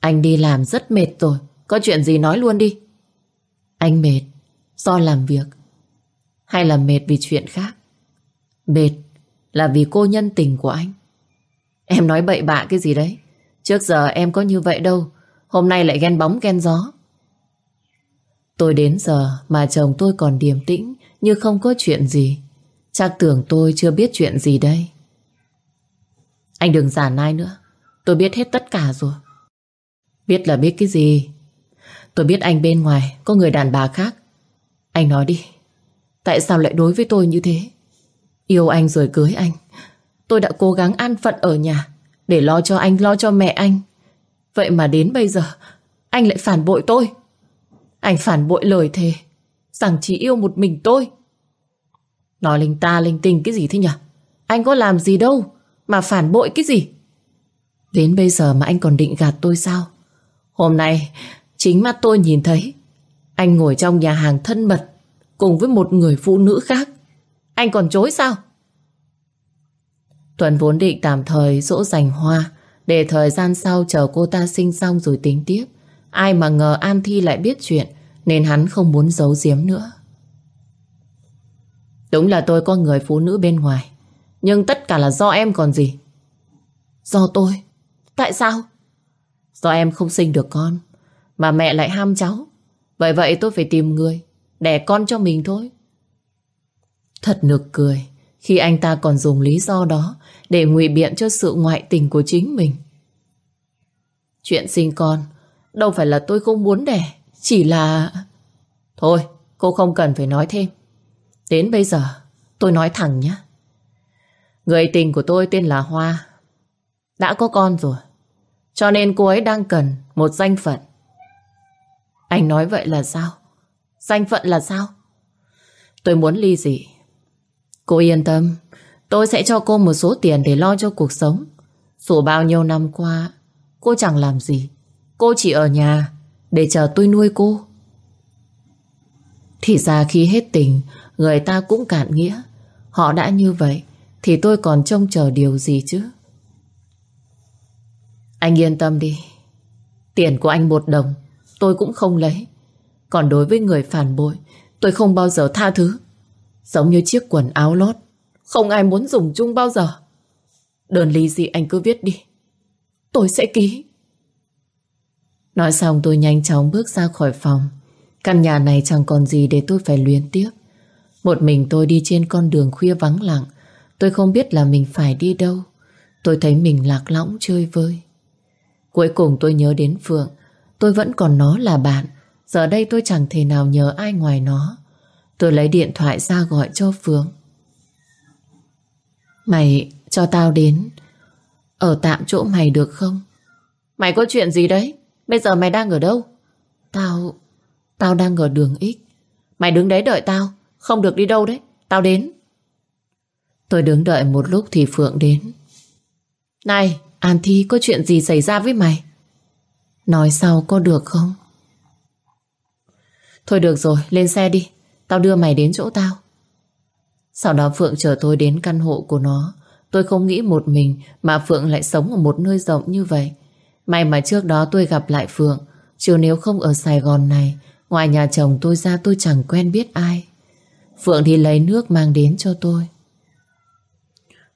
Anh đi làm rất mệt rồi, Có chuyện gì nói luôn đi. Anh mệt, Do làm việc, Hay là mệt vì chuyện khác? Mệt là vì cô nhân tình của anh. Em nói bậy bạ cái gì đấy? Trước giờ em có như vậy đâu Hôm nay lại ghen bóng ghen gió. Tôi đến giờ mà chồng tôi còn điềm tĩnh Như không có chuyện gì. Chắc tưởng tôi chưa biết chuyện gì đây. Anh đừng giả nai nữa. Tôi biết hết tất cả rồi. Biết là biết cái gì? Tôi biết anh bên ngoài Có người đàn bà khác. Anh nói đi. Tại sao lại đối với tôi như thế? Yêu anh rồi cưới anh. Tôi đã cố gắng an phận ở nhà Để lo cho anh, lo cho mẹ anh. Vậy mà đến bây giờ, Anh lại phản bội tôi. Anh phản bội lời thề, Rằng chỉ yêu một mình tôi. Nói linh ta linh tinh cái gì thế nhỉ? Anh có làm gì đâu Mà phản bội cái gì? Đến bây giờ mà anh còn định gạt tôi sao? Hôm nay, Chính mắt tôi nhìn thấy, Anh ngồi trong nhà hàng thân mật, Cùng với một người phụ nữ khác. Anh còn chối sao? Tuấn vốn định tạm thời dỗ dành Hoa để thời gian sau chờ cô ta sinh xong rồi tính tiếp. Ai mà ngờ An Thi lại biết chuyện, nên hắn không muốn giấu giếm nữa. Đúng là tôi có người phụ nữ bên ngoài, nhưng tất cả là do em còn gì. Do tôi? Tại sao? Do em không sinh được con, mà mẹ lại ham cháu. Vậy vậy tôi phải tìm người, đẻ con cho mình thôi. Thật nực cười khi anh ta còn dùng lý do đó để ngụy biện cho sự ngoại tình của chính mình. Chuyện sinh con đâu phải là tôi không muốn đẻ, chỉ là... Thôi, cô không cần phải nói thêm. Đến bây giờ, tôi nói thẳng nhé. Người tình của tôi tên là Hoa. Đã có con rồi. Cho nên cô ấy đang cần một danh phận. Anh nói vậy là sao? Danh phận là sao? Tôi muốn ly dị. Cô yên tâm, Tôi sẽ cho cô một số tiền để lo cho cuộc sống. Dù bao nhiêu năm qua, cô chẳng làm gì. Cô chỉ ở nhà để chờ tôi nuôi cô. Thì ra khi hết tình, người ta cũng cạn nghĩa. Họ đã như vậy, Thì tôi còn trông chờ điều gì chứ Anh yên tâm đi Tiền của anh một đồng Tôi cũng không lấy Còn đối với người phản bội Tôi không bao giờ tha thứ Giống như chiếc quần áo lót. Không ai muốn dùng chung bao giờ. Đơn ly gì anh cứ viết đi. Tôi sẽ ký. Nói xong tôi nhanh chóng bước ra khỏi phòng. Căn nhà này chẳng còn gì để tôi phải luyến tiếc. Một mình tôi đi trên con đường khuya vắng lặng. Tôi không biết là mình phải đi đâu. Tôi thấy mình lạc lõng chơi vơi. Cuối cùng tôi nhớ đến Phượng. Tôi vẫn còn nó là bạn. Giờ đây tôi chẳng thể nào nhớ ai ngoài nó. Tôi lấy điện thoại ra gọi cho Phượng Mày cho tao đến. Ở tạm chỗ mày được không? Mày có chuyện gì đấy? Bây giờ mày đang ở đâu? Tao... Tao đang ở đường X. Mày đứng đấy đợi tao. Không được đi đâu đấy. Tao đến. Tôi đứng đợi một lúc thì Phượng đến. Này, An Thi, có chuyện gì xảy ra với mày? Nói sau có được không? Thôi được rồi, lên xe đi. Tao đưa mày đến chỗ tao. Sau đó Phượng chở tôi đến căn hộ của nó. Tôi không nghĩ một mình Mà Phượng lại sống ở một nơi rộng như vậy. May mà trước đó tôi gặp lại Phượng. Chứ nếu không ở Sài Gòn này Ngoài nhà chồng tôi ra tôi chẳng quen biết ai. Phượng thì lấy nước mang đến cho tôi.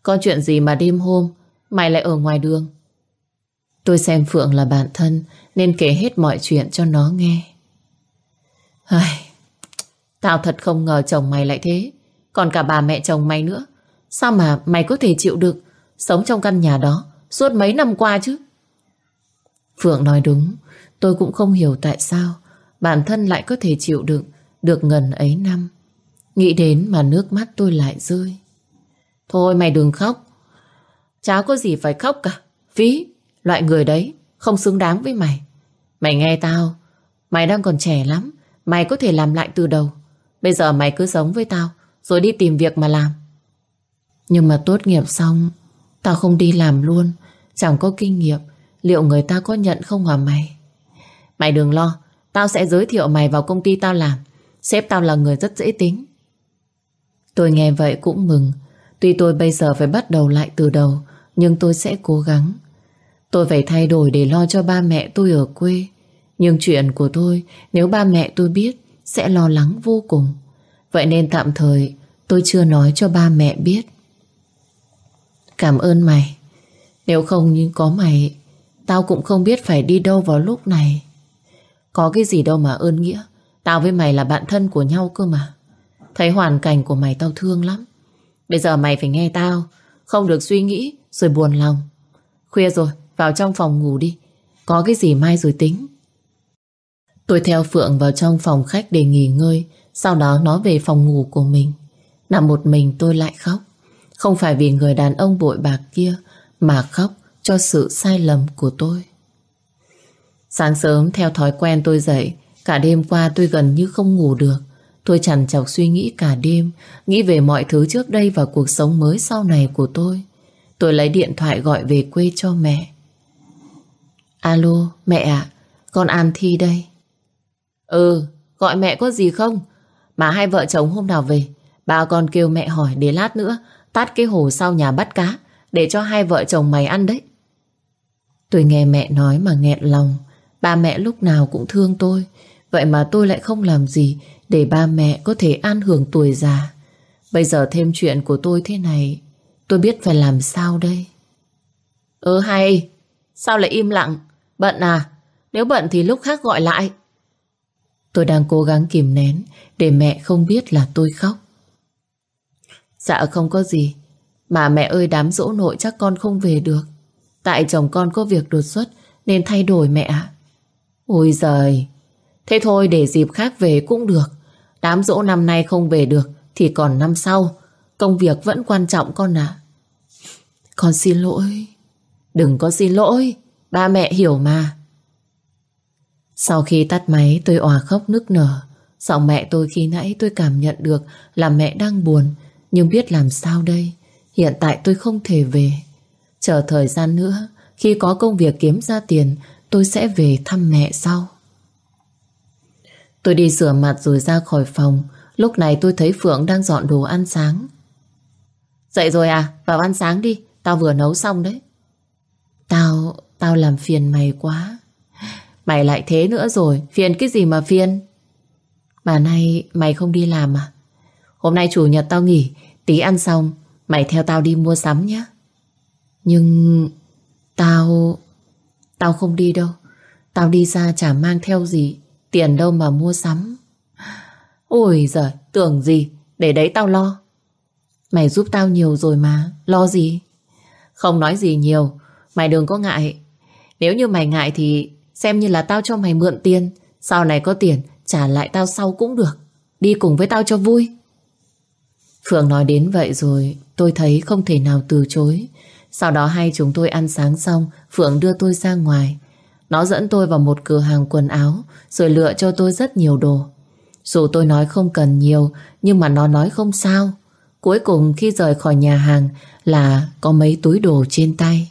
Có chuyện gì mà đêm hôm Mày lại ở ngoài đường? Tôi xem Phượng là bạn thân Nên kể hết mọi chuyện cho nó nghe. Ai, Tao thật không ngờ chồng mày lại thế. Còn cả bà mẹ chồng mày nữa. Sao mà mày có thể chịu được Sống trong căn nhà đó Suốt mấy năm qua chứ? Phượng nói đúng. Tôi cũng không hiểu tại sao Bản thân lại có thể chịu đựng Được ngần ấy năm. Nghĩ đến mà nước mắt tôi lại rơi. Thôi mày đừng khóc. Cháu có gì phải khóc cả. Phí, Loại người đấy, Không xứng đáng với mày. Mày nghe tao. Mày đang còn trẻ lắm. Mày có thể làm lại từ đầu. Bây giờ mày cứ sống với tao, Rồi đi tìm việc mà làm. Nhưng mà tốt nghiệp xong, Tao không đi làm luôn. Chẳng có kinh nghiệm, Liệu người ta có nhận không hả mày? Mày đừng lo, Tao sẽ giới thiệu mày vào công ty tao làm. Sếp tao là người rất dễ tính. Tôi nghe vậy cũng mừng. Tuy tôi bây giờ phải bắt đầu lại từ đầu, Nhưng tôi sẽ cố gắng. Tôi phải thay đổi để lo cho ba mẹ tôi ở quê. Nhưng chuyện của tôi, Nếu ba mẹ tôi biết sẽ lo lắng vô cùng. Vậy nên tạm thời, tôi chưa nói cho ba mẹ biết. Cảm ơn mày. Nếu không nhưng có mày, Tao cũng không biết phải đi đâu vào lúc này. Có cái gì đâu mà ơn nghĩa. Tao với mày là bạn thân của nhau cơ mà. Thấy hoàn cảnh của mày tao thương lắm. Bây giờ mày phải nghe tao. Không được suy nghĩ, rồi buồn lòng. Khuya rồi, vào trong phòng ngủ đi. Có cái gì mai rồi tính. Tôi theo Phượng vào trong phòng khách để nghỉ ngơi. Sau đó nó về phòng ngủ của mình. Nằm một mình tôi lại khóc. Không phải vì người đàn ông bội bạc kia Mà khóc cho sự sai lầm của tôi. Sáng sớm theo thói quen tôi dậy Cả đêm qua tôi gần như không ngủ được. Tôi chằn chọc suy nghĩ cả đêm Nghĩ về mọi thứ trước đây và cuộc sống mới sau này của tôi. Tôi lấy điện thoại gọi về quê cho mẹ. Alo, mẹ ạ, con An Thi đây. Ừ, gọi mẹ có gì không? Mà hai vợ chồng hôm nào về, bà còn kêu mẹ hỏi để lát nữa tát cái hồ sau nhà bắt cá để cho hai vợ chồng mày ăn đấy. Tôi nghe mẹ nói mà nghẹn lòng, ba mẹ lúc nào cũng thương tôi, vậy mà tôi lại không làm gì để ba mẹ có thể an hưởng tuổi già. Bây giờ thêm chuyện của tôi thế này, tôi biết phải làm sao đây. Ừ hay, sao lại im lặng? Bận à? Nếu bận thì lúc khác gọi lại. Tôi đang cố gắng kìm nén để mẹ không biết là tôi khóc. Dạ không có gì. Mà mẹ ơi đám dỗ nội chắc con không về được. Tại chồng con có việc đột xuất nên thay đổi mẹ ạ. Ôi giời. Thế thôi để dịp khác về cũng được. Đám dỗ năm nay không về được thì còn năm sau. Công việc vẫn quan trọng con à. Con xin lỗi. Đừng có xin lỗi. Ba mẹ hiểu mà. Sau khi tắt máy tôi òa khóc nức nở. Giọng mẹ tôi khi nãy tôi cảm nhận được là mẹ đang buồn. Nhưng biết làm sao đây? Hiện tại tôi không thể về. Chờ thời gian nữa, khi có công việc kiếm ra tiền, tôi sẽ về thăm mẹ sau. Tôi đi rửa mặt rồi ra khỏi phòng. Lúc này tôi thấy Phượng đang dọn đồ ăn sáng. Dậy rồi à? Vào ăn sáng đi. Tao vừa nấu xong đấy. Tao, tao làm phiền mày quá. Mày lại thế nữa rồi. Phiền cái gì mà phiền? Mà nay mày không đi làm à? Hôm nay chủ nhật tao nghỉ. Tí ăn xong, mày theo tao đi mua sắm nhé. Nhưng... Tao... Tao không đi đâu. Tao đi ra chả mang theo gì. Tiền đâu mà mua sắm. Ôi giời, tưởng gì. Để đấy tao lo. Mày giúp tao nhiều rồi mà. Lo gì? Không nói gì nhiều. Mày đừng có ngại. Nếu như mày ngại thì xem như là tao cho mày mượn tiền. Sau này có tiền, trả lại tao sau cũng được. Đi cùng với tao cho vui. Phượng nói đến vậy rồi, tôi thấy không thể nào từ chối. Sau đó hai chúng tôi ăn sáng xong, Phượng đưa tôi ra ngoài. Nó dẫn tôi vào một cửa hàng quần áo, rồi lựa cho tôi rất nhiều đồ. Dù tôi nói không cần nhiều, nhưng mà nó nói không sao. Cuối cùng khi rời khỏi nhà hàng là có mấy túi đồ trên tay.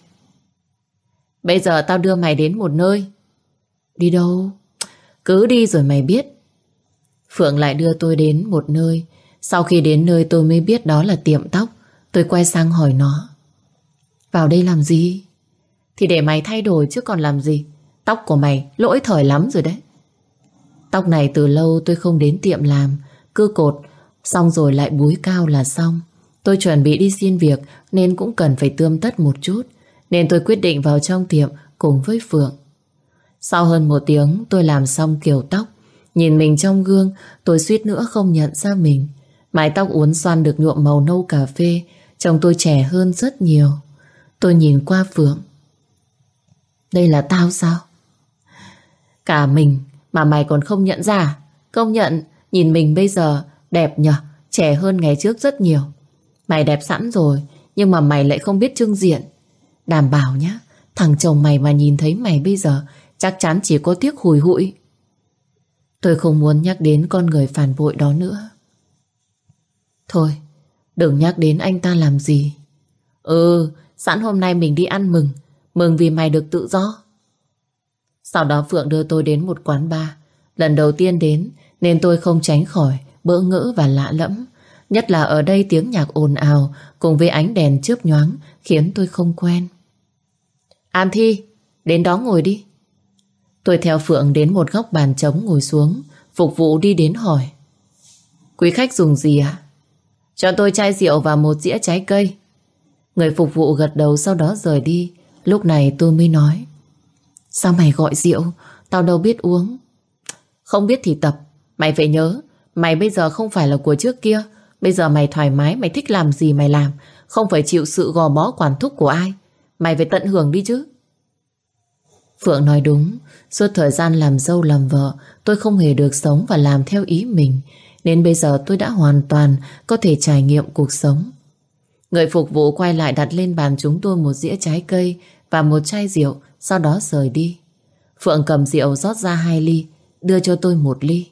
Bây giờ tao đưa mày đến một nơi. Đi đâu? Cứ đi rồi mày biết. Phượng lại đưa tôi đến một nơi. Sau khi đến nơi tôi mới biết đó là tiệm tóc. Tôi quay sang hỏi nó. Vào đây làm gì? Thì để mày thay đổi chứ còn làm gì. Tóc của mày lỗi thời lắm rồi đấy. Tóc này từ lâu tôi không đến tiệm làm. Cứ cột, xong rồi lại búi cao là xong. Tôi chuẩn bị đi xin việc nên cũng cần phải tươm tất một chút. Nên tôi quyết định vào trong tiệm cùng với Phượng. Sau hơn một tiếng, tôi làm xong kiểu tóc. Nhìn mình trong gương, tôi suýt nữa không nhận ra mình. Mái tóc uốn xoăn được nhuộm màu nâu cà phê, Trông tôi trẻ hơn rất nhiều Tôi nhìn qua Phượng Đây là tao sao? Cả mình, mà mày còn không nhận ra à? Công nhận, Nhìn mình bây giờ đẹp nhở Trẻ hơn ngày trước rất nhiều Mày đẹp sẵn rồi, Nhưng mà mày lại không biết trưng diện Đảm bảo nhá, Thằng chồng mày mà nhìn thấy mày bây giờ Chắc chắn chỉ có tiếc hùi hụi. Tôi không muốn nhắc đến con người phản bội đó nữa. Thôi, Đừng nhắc đến anh ta làm gì. Ừ Sẵn hôm nay mình đi ăn mừng. Mừng vì mày được tự do. Sau đó Phượng đưa tôi đến một quán bar. Lần đầu tiên đến, Nên tôi không tránh khỏi Bỡ ngỡ và lạ lẫm. Nhất là ở đây tiếng nhạc ồn ào Cùng với ánh đèn chớp nhoáng Khiến tôi không quen. An Thi, Đến đó ngồi đi. Tôi theo Phượng đến một góc bàn trống ngồi xuống Phục vụ đi đến hỏi Quý khách dùng gì ạ? Cho tôi chai rượu và một dĩa trái cây. Người phục vụ gật đầu sau đó rời đi. Lúc này tôi mới nói. Sao mày gọi rượu? Tao đâu biết uống. Không biết thì tập. Mày phải nhớ. Mày bây giờ không phải là của trước kia. Bây giờ mày thoải mái, mày thích làm gì mày làm. Không phải chịu sự gò bó quản thúc của ai. Mày phải tận hưởng đi chứ. Phượng nói đúng. Suốt thời gian làm dâu làm vợ, tôi không hề được sống và làm theo ý mình. Nên bây giờ tôi đã hoàn toàn có thể trải nghiệm cuộc sống. Người phục vụ quay lại đặt lên bàn chúng tôi một dĩa trái cây và một chai rượu, sau đó rời đi. Phượng cầm rượu rót ra hai ly, đưa cho tôi một ly.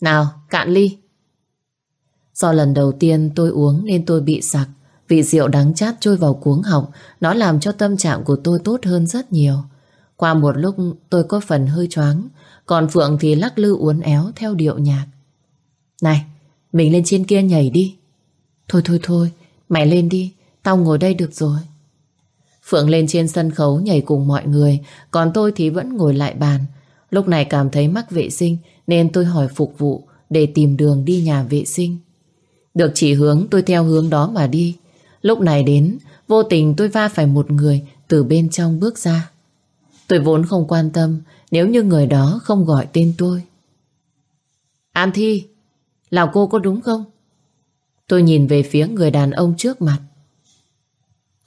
Nào, cạn ly. Do lần đầu tiên tôi uống nên tôi bị sặc. Vị rượu đắng chát trôi vào cuống họng, nó làm cho tâm trạng của tôi tốt hơn rất nhiều. Qua một lúc tôi có phần hơi choáng, còn Phượng thì lắc lư uốn éo theo điệu nhạc. Này, mình lên trên kia nhảy đi. Thôi thôi thôi, mày lên đi, tao ngồi đây được rồi. Phượng lên trên sân khấu nhảy cùng mọi người, còn tôi thì vẫn ngồi lại bàn. Lúc này cảm thấy mắc vệ sinh nên tôi hỏi phục vụ để tìm đường đi nhà vệ sinh. Được chỉ hướng tôi theo hướng đó mà đi. Lúc này đến, vô tình tôi va phải một người từ bên trong bước ra. Tôi vốn không quan tâm nếu như người đó không gọi tên tôi. An Thi, là cô có đúng không? Tôi nhìn về phía người đàn ông trước mặt.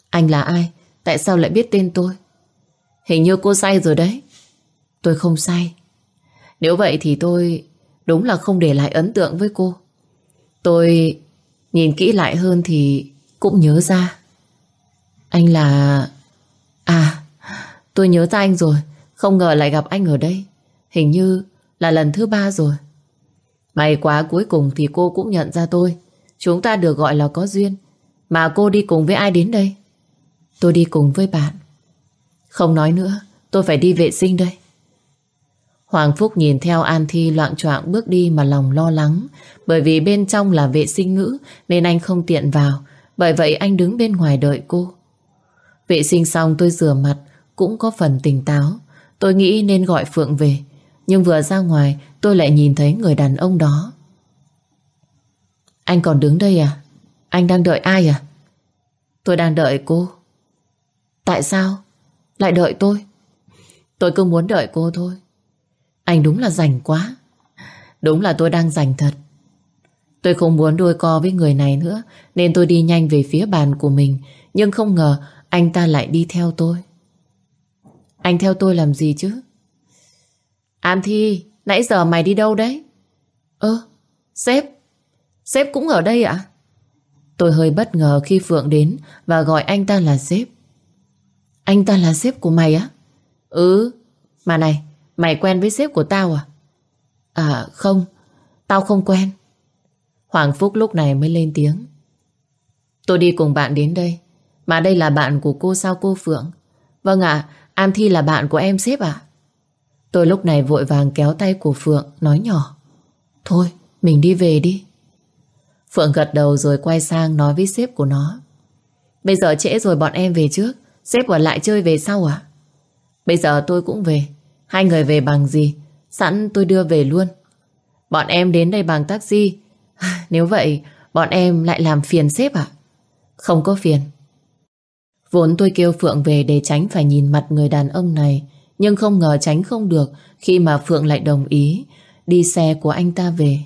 Anh là ai? Tại sao lại biết tên tôi? Hình như cô say rồi đấy. Tôi không say. Nếu vậy thì tôi đúng là không để lại ấn tượng với cô. Tôi nhìn kỹ lại hơn thì cũng nhớ ra. Anh là... À, tôi nhớ ra anh rồi. Không ngờ lại gặp anh ở đây Hình như là lần thứ ba rồi May quá cuối cùng thì cô cũng nhận ra tôi Chúng ta được gọi là có duyên Mà cô đi cùng với ai đến đây Tôi đi cùng với bạn Không nói nữa Tôi phải đi vệ sinh đây Hoàng Phúc nhìn theo An Thi loạn choạng bước đi mà lòng lo lắng. Bởi vì bên trong là vệ sinh ngữ nên anh không tiện vào. Bởi vậy anh đứng bên ngoài đợi cô. Vệ sinh xong tôi rửa mặt, cũng có phần tỉnh táo. Tôi nghĩ nên gọi Phượng về. Nhưng vừa ra ngoài, tôi lại nhìn thấy người đàn ông đó. Anh còn đứng đây à? Anh đang đợi ai à? Tôi đang đợi cô. Tại sao? Lại đợi tôi? Tôi cứ muốn đợi cô thôi. Anh đúng là rảnh quá. Đúng là tôi đang rảnh thật. Tôi không muốn đôi co với người này nữa nên tôi đi nhanh về phía bàn của mình nhưng không ngờ anh ta lại đi theo tôi. Anh theo tôi làm gì chứ? An Thi, nãy giờ mày đi đâu đấy? Ơ, sếp, sếp cũng ở đây ạ? Tôi hơi bất ngờ khi Phượng đến và gọi anh ta là sếp. Anh ta là sếp của mày á? Ừ, mà này, mày quen với sếp của tao à? À không, tao không quen. Hoàng Phúc lúc này mới lên tiếng. Tôi đi cùng bạn đến đây. Mà đây là bạn của cô sao cô Phượng? Vâng ạ, An Thi là bạn của em sếp à? Tôi lúc này vội vàng kéo tay của Phượng, nói nhỏ. Thôi, mình đi về đi. Phượng gật đầu rồi quay sang nói với sếp của nó. Bây giờ trễ rồi bọn em về trước, sếp ở lại chơi về sau à? Bây giờ tôi cũng về. Hai người về bằng gì? Sẵn tôi đưa về luôn. Bọn em đến đây bằng taxi. Nếu vậy, bọn em lại làm phiền sếp à? Không có phiền. Vốn tôi kêu Phượng về để tránh phải nhìn mặt người đàn ông này. Nhưng không ngờ tránh không được khi mà Phượng lại đồng ý đi xe của anh ta về.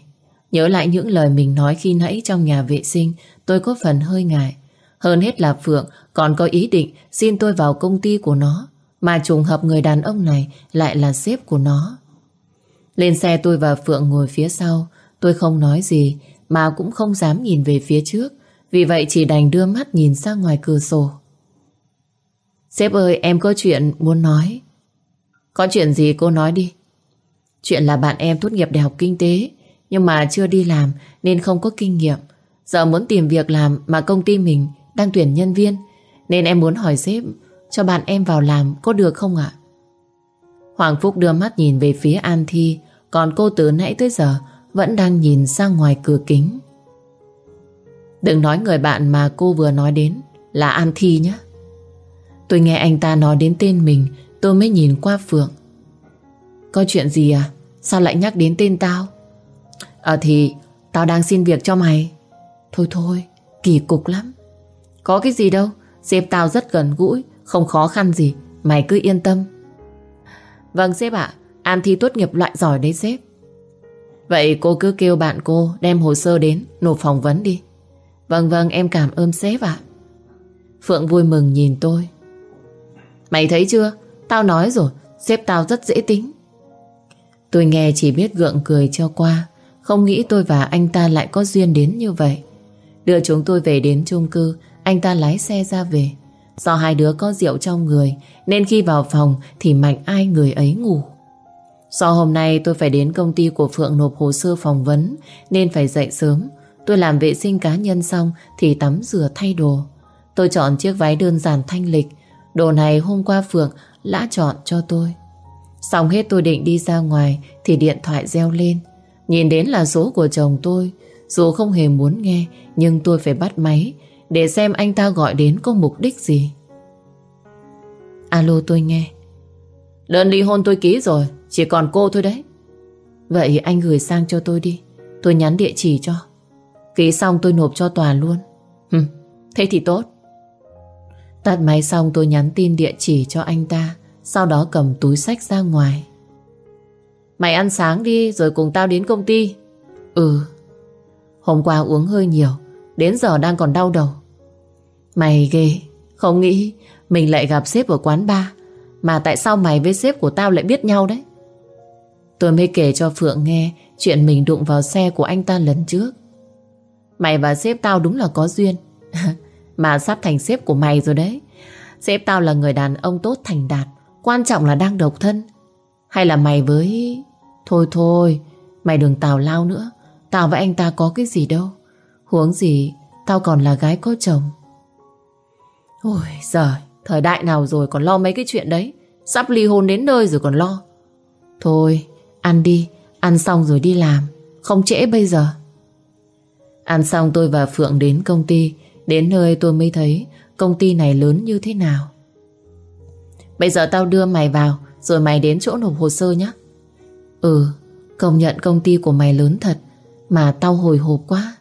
Nhớ lại những lời mình nói khi nãy trong nhà vệ sinh, tôi có phần hơi ngại. Hơn hết là Phượng còn có ý định xin tôi vào công ty của nó, mà trùng hợp người đàn ông này lại là sếp của nó. Lên xe tôi và Phượng ngồi phía sau, tôi không nói gì, mà cũng không dám nhìn về phía trước, vì vậy chỉ đành đưa mắt nhìn ra ngoài cửa sổ. Sếp ơi, em có chuyện muốn nói. Có chuyện gì cô nói đi. Chuyện là bạn em tốt nghiệp đại học kinh tế, nhưng mà chưa đi làm nên không có kinh nghiệm. Giờ muốn tìm việc làm mà công ty mình đang tuyển nhân viên, nên em muốn hỏi sếp cho bạn em vào làm có được không ạ? Hoàng Phúc đưa mắt nhìn về phía An Thi, còn cô từ nãy tới giờ vẫn đang nhìn ra ngoài cửa kính. Đừng nói người bạn mà cô vừa nói đến là An Thi nhé. Tôi nghe anh ta nói đến tên mình, Tôi mới nhìn qua Phượng. Có chuyện gì à? Sao lại nhắc đến tên tao? Ờ thì, tao đang xin việc cho mày. Thôi thôi, Kỳ cục lắm. Có cái gì đâu, Sếp tao rất gần gũi, Không khó khăn gì, Mày cứ yên tâm. Vâng sếp ạ, An thi tốt nghiệp loại giỏi đấy sếp. Vậy cô cứ kêu bạn cô đem hồ sơ đến nộp phỏng vấn đi. Vâng vâng em cảm ơn sếp ạ. Phượng vui mừng nhìn tôi. Mày thấy chưa? Tao nói rồi, sếp tao rất dễ tính. Tôi nghe chỉ biết gượng cười cho qua, không nghĩ tôi và anh ta lại có duyên đến như vậy. Đưa chúng tôi về đến chung cư, anh ta lái xe ra về. Do hai đứa có rượu trong người, nên khi vào phòng thì mạnh ai người ấy ngủ. Do hôm nay tôi phải đến công ty của Phượng nộp hồ sơ phỏng vấn, nên phải dậy sớm. Tôi làm vệ sinh cá nhân xong thì tắm rửa thay đồ. Tôi chọn chiếc váy đơn giản thanh lịch, Đồ này hôm qua Phượng lã chọn cho tôi. Xong hết tôi định đi ra ngoài thì điện thoại reo lên. Nhìn đến là số của chồng tôi. Dù không hề muốn nghe nhưng tôi phải bắt máy để xem anh ta gọi đến có mục đích gì. Alo tôi nghe. Đơn ly hôn tôi ký rồi, chỉ còn cô thôi đấy. Vậy anh gửi sang cho tôi đi, tôi nhắn địa chỉ cho. Ký xong tôi nộp cho tòa luôn. Hừ, thế thì tốt. Tắt máy xong tôi nhắn tin địa chỉ cho anh ta Sau đó cầm túi sách ra ngoài Mày ăn sáng đi Rồi cùng tao đến công ty Ừ Hôm qua uống hơi nhiều Đến giờ đang còn đau đầu Mày ghê Không nghĩ mình lại gặp sếp ở quán bar mà tại sao mày với sếp của tao lại biết nhau đấy? Tôi mới kể cho Phượng nghe Chuyện mình đụng vào xe của anh ta lần trước. Mày và sếp tao đúng là có duyên. Mà sắp thành sếp của mày rồi đấy. Sếp tao là người đàn ông tốt thành đạt, Quan trọng là đang độc thân. Hay là mày với... Thôi thôi, Mày đừng tào lao nữa. Tao với anh ta có cái gì đâu. Huống gì Tao còn là gái có chồng. Ôi giời. Thời đại nào rồi còn lo mấy cái chuyện đấy Sắp ly hôn đến nơi rồi còn lo Thôi Ăn đi, ăn xong rồi đi làm. Không trễ bây giờ. Ăn xong tôi và Phượng đến công ty. Đến nơi tôi mới thấy công ty này lớn như thế nào. Bây giờ tao đưa mày vào rồi mày đến chỗ nộp hồ sơ nhé. Ừ, công nhận công ty của mày lớn thật mà tao hồi hộp quá.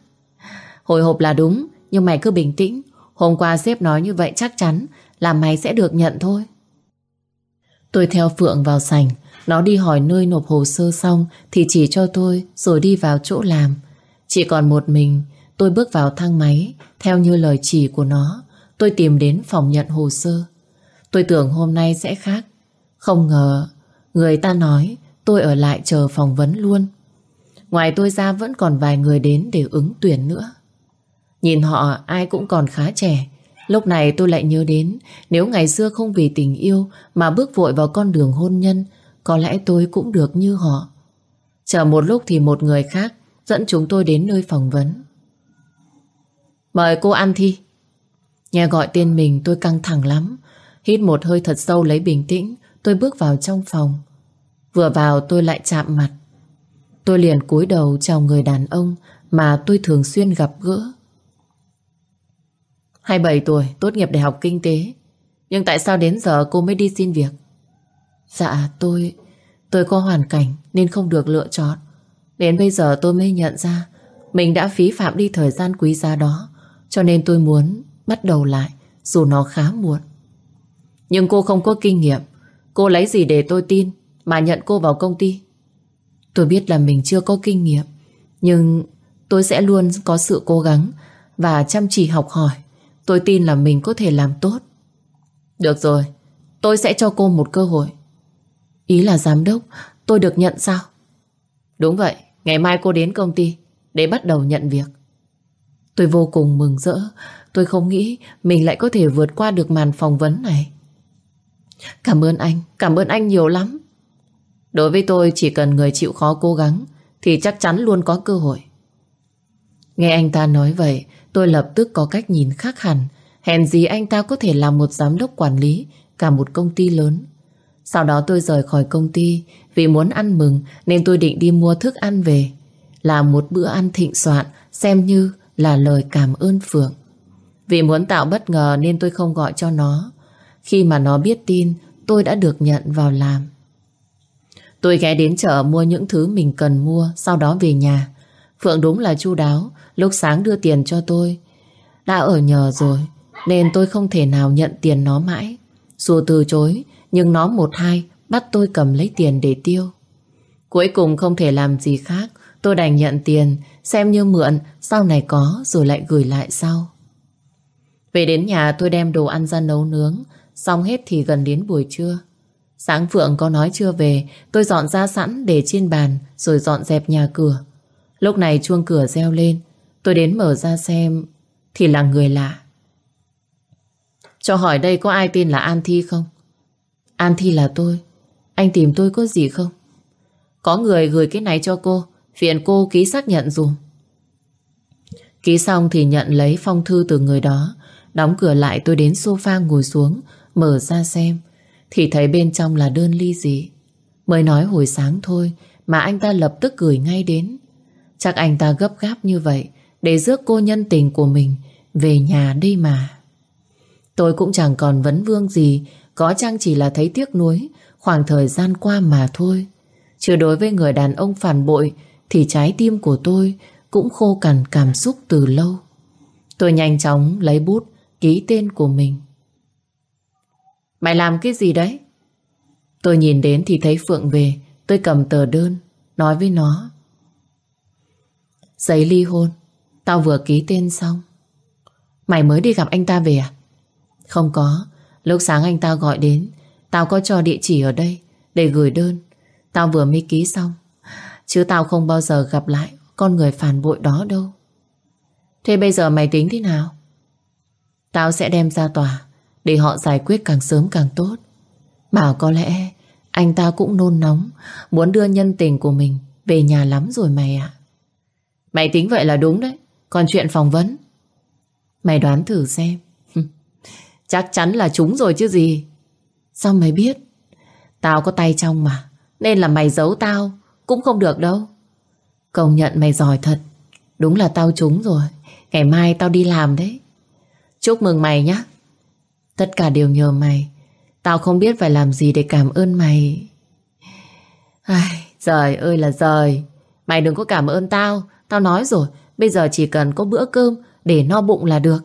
Hồi hộp là đúng nhưng mày cứ bình tĩnh. Hôm qua sếp nói như vậy chắc chắn là mày sẽ được nhận thôi. Tôi theo Phượng vào sảnh, Nó đi hỏi nơi nộp hồ sơ xong Thì chỉ cho tôi rồi đi vào chỗ làm. Chỉ còn một mình, Tôi bước vào thang máy, Theo như lời chỉ của nó, Tôi tìm đến phòng nhận hồ sơ. Tôi tưởng hôm nay sẽ khác. Không ngờ, Người ta nói tôi ở lại chờ phỏng vấn luôn. Ngoài tôi ra vẫn còn vài người đến để ứng tuyển nữa. Nhìn họ, ai cũng còn khá trẻ Lúc này tôi lại nhớ đến, Nếu ngày xưa không vì tình yêu Mà bước vội vào con đường hôn nhân, Có lẽ tôi cũng được như họ. Chờ một lúc thì một người khác Dẫn chúng tôi đến nơi phỏng vấn. Mời cô ăn thi. Nghe gọi tên mình, tôi căng thẳng lắm. Hít một hơi thật sâu lấy bình tĩnh, Tôi bước vào trong phòng. Vừa vào tôi lại chạm mặt. Tôi liền cúi đầu chào người đàn ông Mà tôi thường xuyên gặp gỡ. 27 tuổi, tốt nghiệp đại học kinh tế. Nhưng tại sao đến giờ cô mới đi xin việc? Dạ, tôi... Tôi có hoàn cảnh nên không được lựa chọn. Đến bây giờ tôi mới nhận ra mình đã phí phạm đi thời gian quý giá đó. Cho nên tôi muốn bắt đầu lại dù nó khá muộn. Nhưng cô không có kinh nghiệm. Cô lấy gì để tôi tin mà nhận cô vào công ty? Tôi biết là mình chưa có kinh nghiệm. Nhưng tôi sẽ luôn có sự cố gắng và chăm chỉ học hỏi Tôi tin là mình có thể làm tốt. Được rồi, Tôi sẽ cho cô một cơ hội. Ý là giám đốc, Tôi được nhận sao? Đúng vậy, Ngày mai cô đến công ty Để bắt đầu nhận việc. Tôi vô cùng mừng rỡ. Tôi không nghĩ mình lại có thể vượt qua được màn phỏng vấn này. Cảm ơn anh, Cảm ơn anh nhiều lắm. Đối với tôi, chỉ cần người chịu khó cố gắng Thì chắc chắn luôn có cơ hội. Nghe anh ta nói vậy Tôi lập tức có cách nhìn khác hẳn. Hèn gì anh ta có thể làm một giám đốc quản lý, Cả một công ty lớn. Sau đó tôi rời khỏi công ty, Vì muốn ăn mừng Nên tôi định đi mua thức ăn về. Là một bữa ăn thịnh soạn, Xem như là lời cảm ơn Phượng. Vì muốn tạo bất ngờ Nên tôi không gọi cho nó. Khi mà nó biết tin, Tôi đã được nhận vào làm. Tôi ghé đến chợ mua những thứ mình cần mua, Sau đó về nhà. Phượng đúng là chu đáo Lúc sáng đưa tiền cho tôi, Đã ở nhờ rồi, Nên tôi không thể nào nhận tiền nó mãi. Dù từ chối, Nhưng nó một hai bắt tôi cầm lấy tiền để tiêu. Cuối cùng không thể làm gì khác, Tôi đành nhận tiền, Xem như mượn, Sau này có rồi lại gửi lại sau. Về đến nhà, tôi đem đồ ăn ra nấu nướng, Xong hết thì gần đến buổi trưa. Sáng Phượng có nói chưa về, Tôi dọn ra sẵn để trên bàn, Rồi dọn dẹp nhà cửa. Lúc này chuông cửa reo lên Tôi đến mở ra xem, Thì là người lạ. Cho hỏi đây có ai tên là An Thi không? An Thi là tôi. Anh tìm tôi có gì không? Có người gửi cái này cho cô. Phiền cô ký xác nhận dùm. Ký xong thì nhận lấy phong thư từ người đó, Đóng cửa lại tôi đến sofa ngồi xuống, Mở ra xem. Thì thấy bên trong là đơn ly gì Mới nói hồi sáng thôi, Mà anh ta lập tức gửi ngay đến. Chắc anh ta gấp gáp như vậy để rước cô nhân tình của mình về nhà đây mà. Tôi cũng chẳng còn vấn vương gì, có chăng chỉ là thấy tiếc nuối khoảng thời gian qua mà thôi. Chứ đối với người đàn ông phản bội thì trái tim của tôi cũng khô cằn cảm xúc từ lâu. Tôi nhanh chóng lấy bút ký tên của mình. Mày làm cái gì đấy? Tôi nhìn đến thì thấy Phượng về, tôi cầm tờ đơn, nói với nó. Giấy ly hôn Tao vừa ký tên xong. Mày mới đi gặp anh ta về à? Không có. Lúc sáng anh ta gọi đến, Tao có cho địa chỉ ở đây Để gửi đơn. Tao vừa mới ký xong, Chứ tao không bao giờ gặp lại Con người phản bội đó đâu. Thế bây giờ mày tính thế nào? Tao sẽ đem ra tòa Để họ giải quyết càng sớm càng tốt. Bảo có lẽ Anh ta cũng nôn nóng, Muốn đưa nhân tình của mình Về nhà lắm rồi mày ạ. Mày tính vậy là đúng đấy còn chuyện phỏng vấn. Mày đoán thử xem. Chắc chắn là chúng rồi chứ gì. Sao mày biết? Tao có tay trong mà Nên là mày giấu tao Cũng không được đâu. Công nhận mày giỏi thật. Đúng là tao trúng rồi. Ngày mai tao đi làm đấy. Chúc mừng mày nhé Tất cả đều nhờ mày. Tao không biết phải làm gì để cảm ơn mày. Ai, Trời ơi là trời Mày đừng có cảm ơn tao. Tao nói rồi Bây giờ chỉ cần có bữa cơm Để no bụng là được.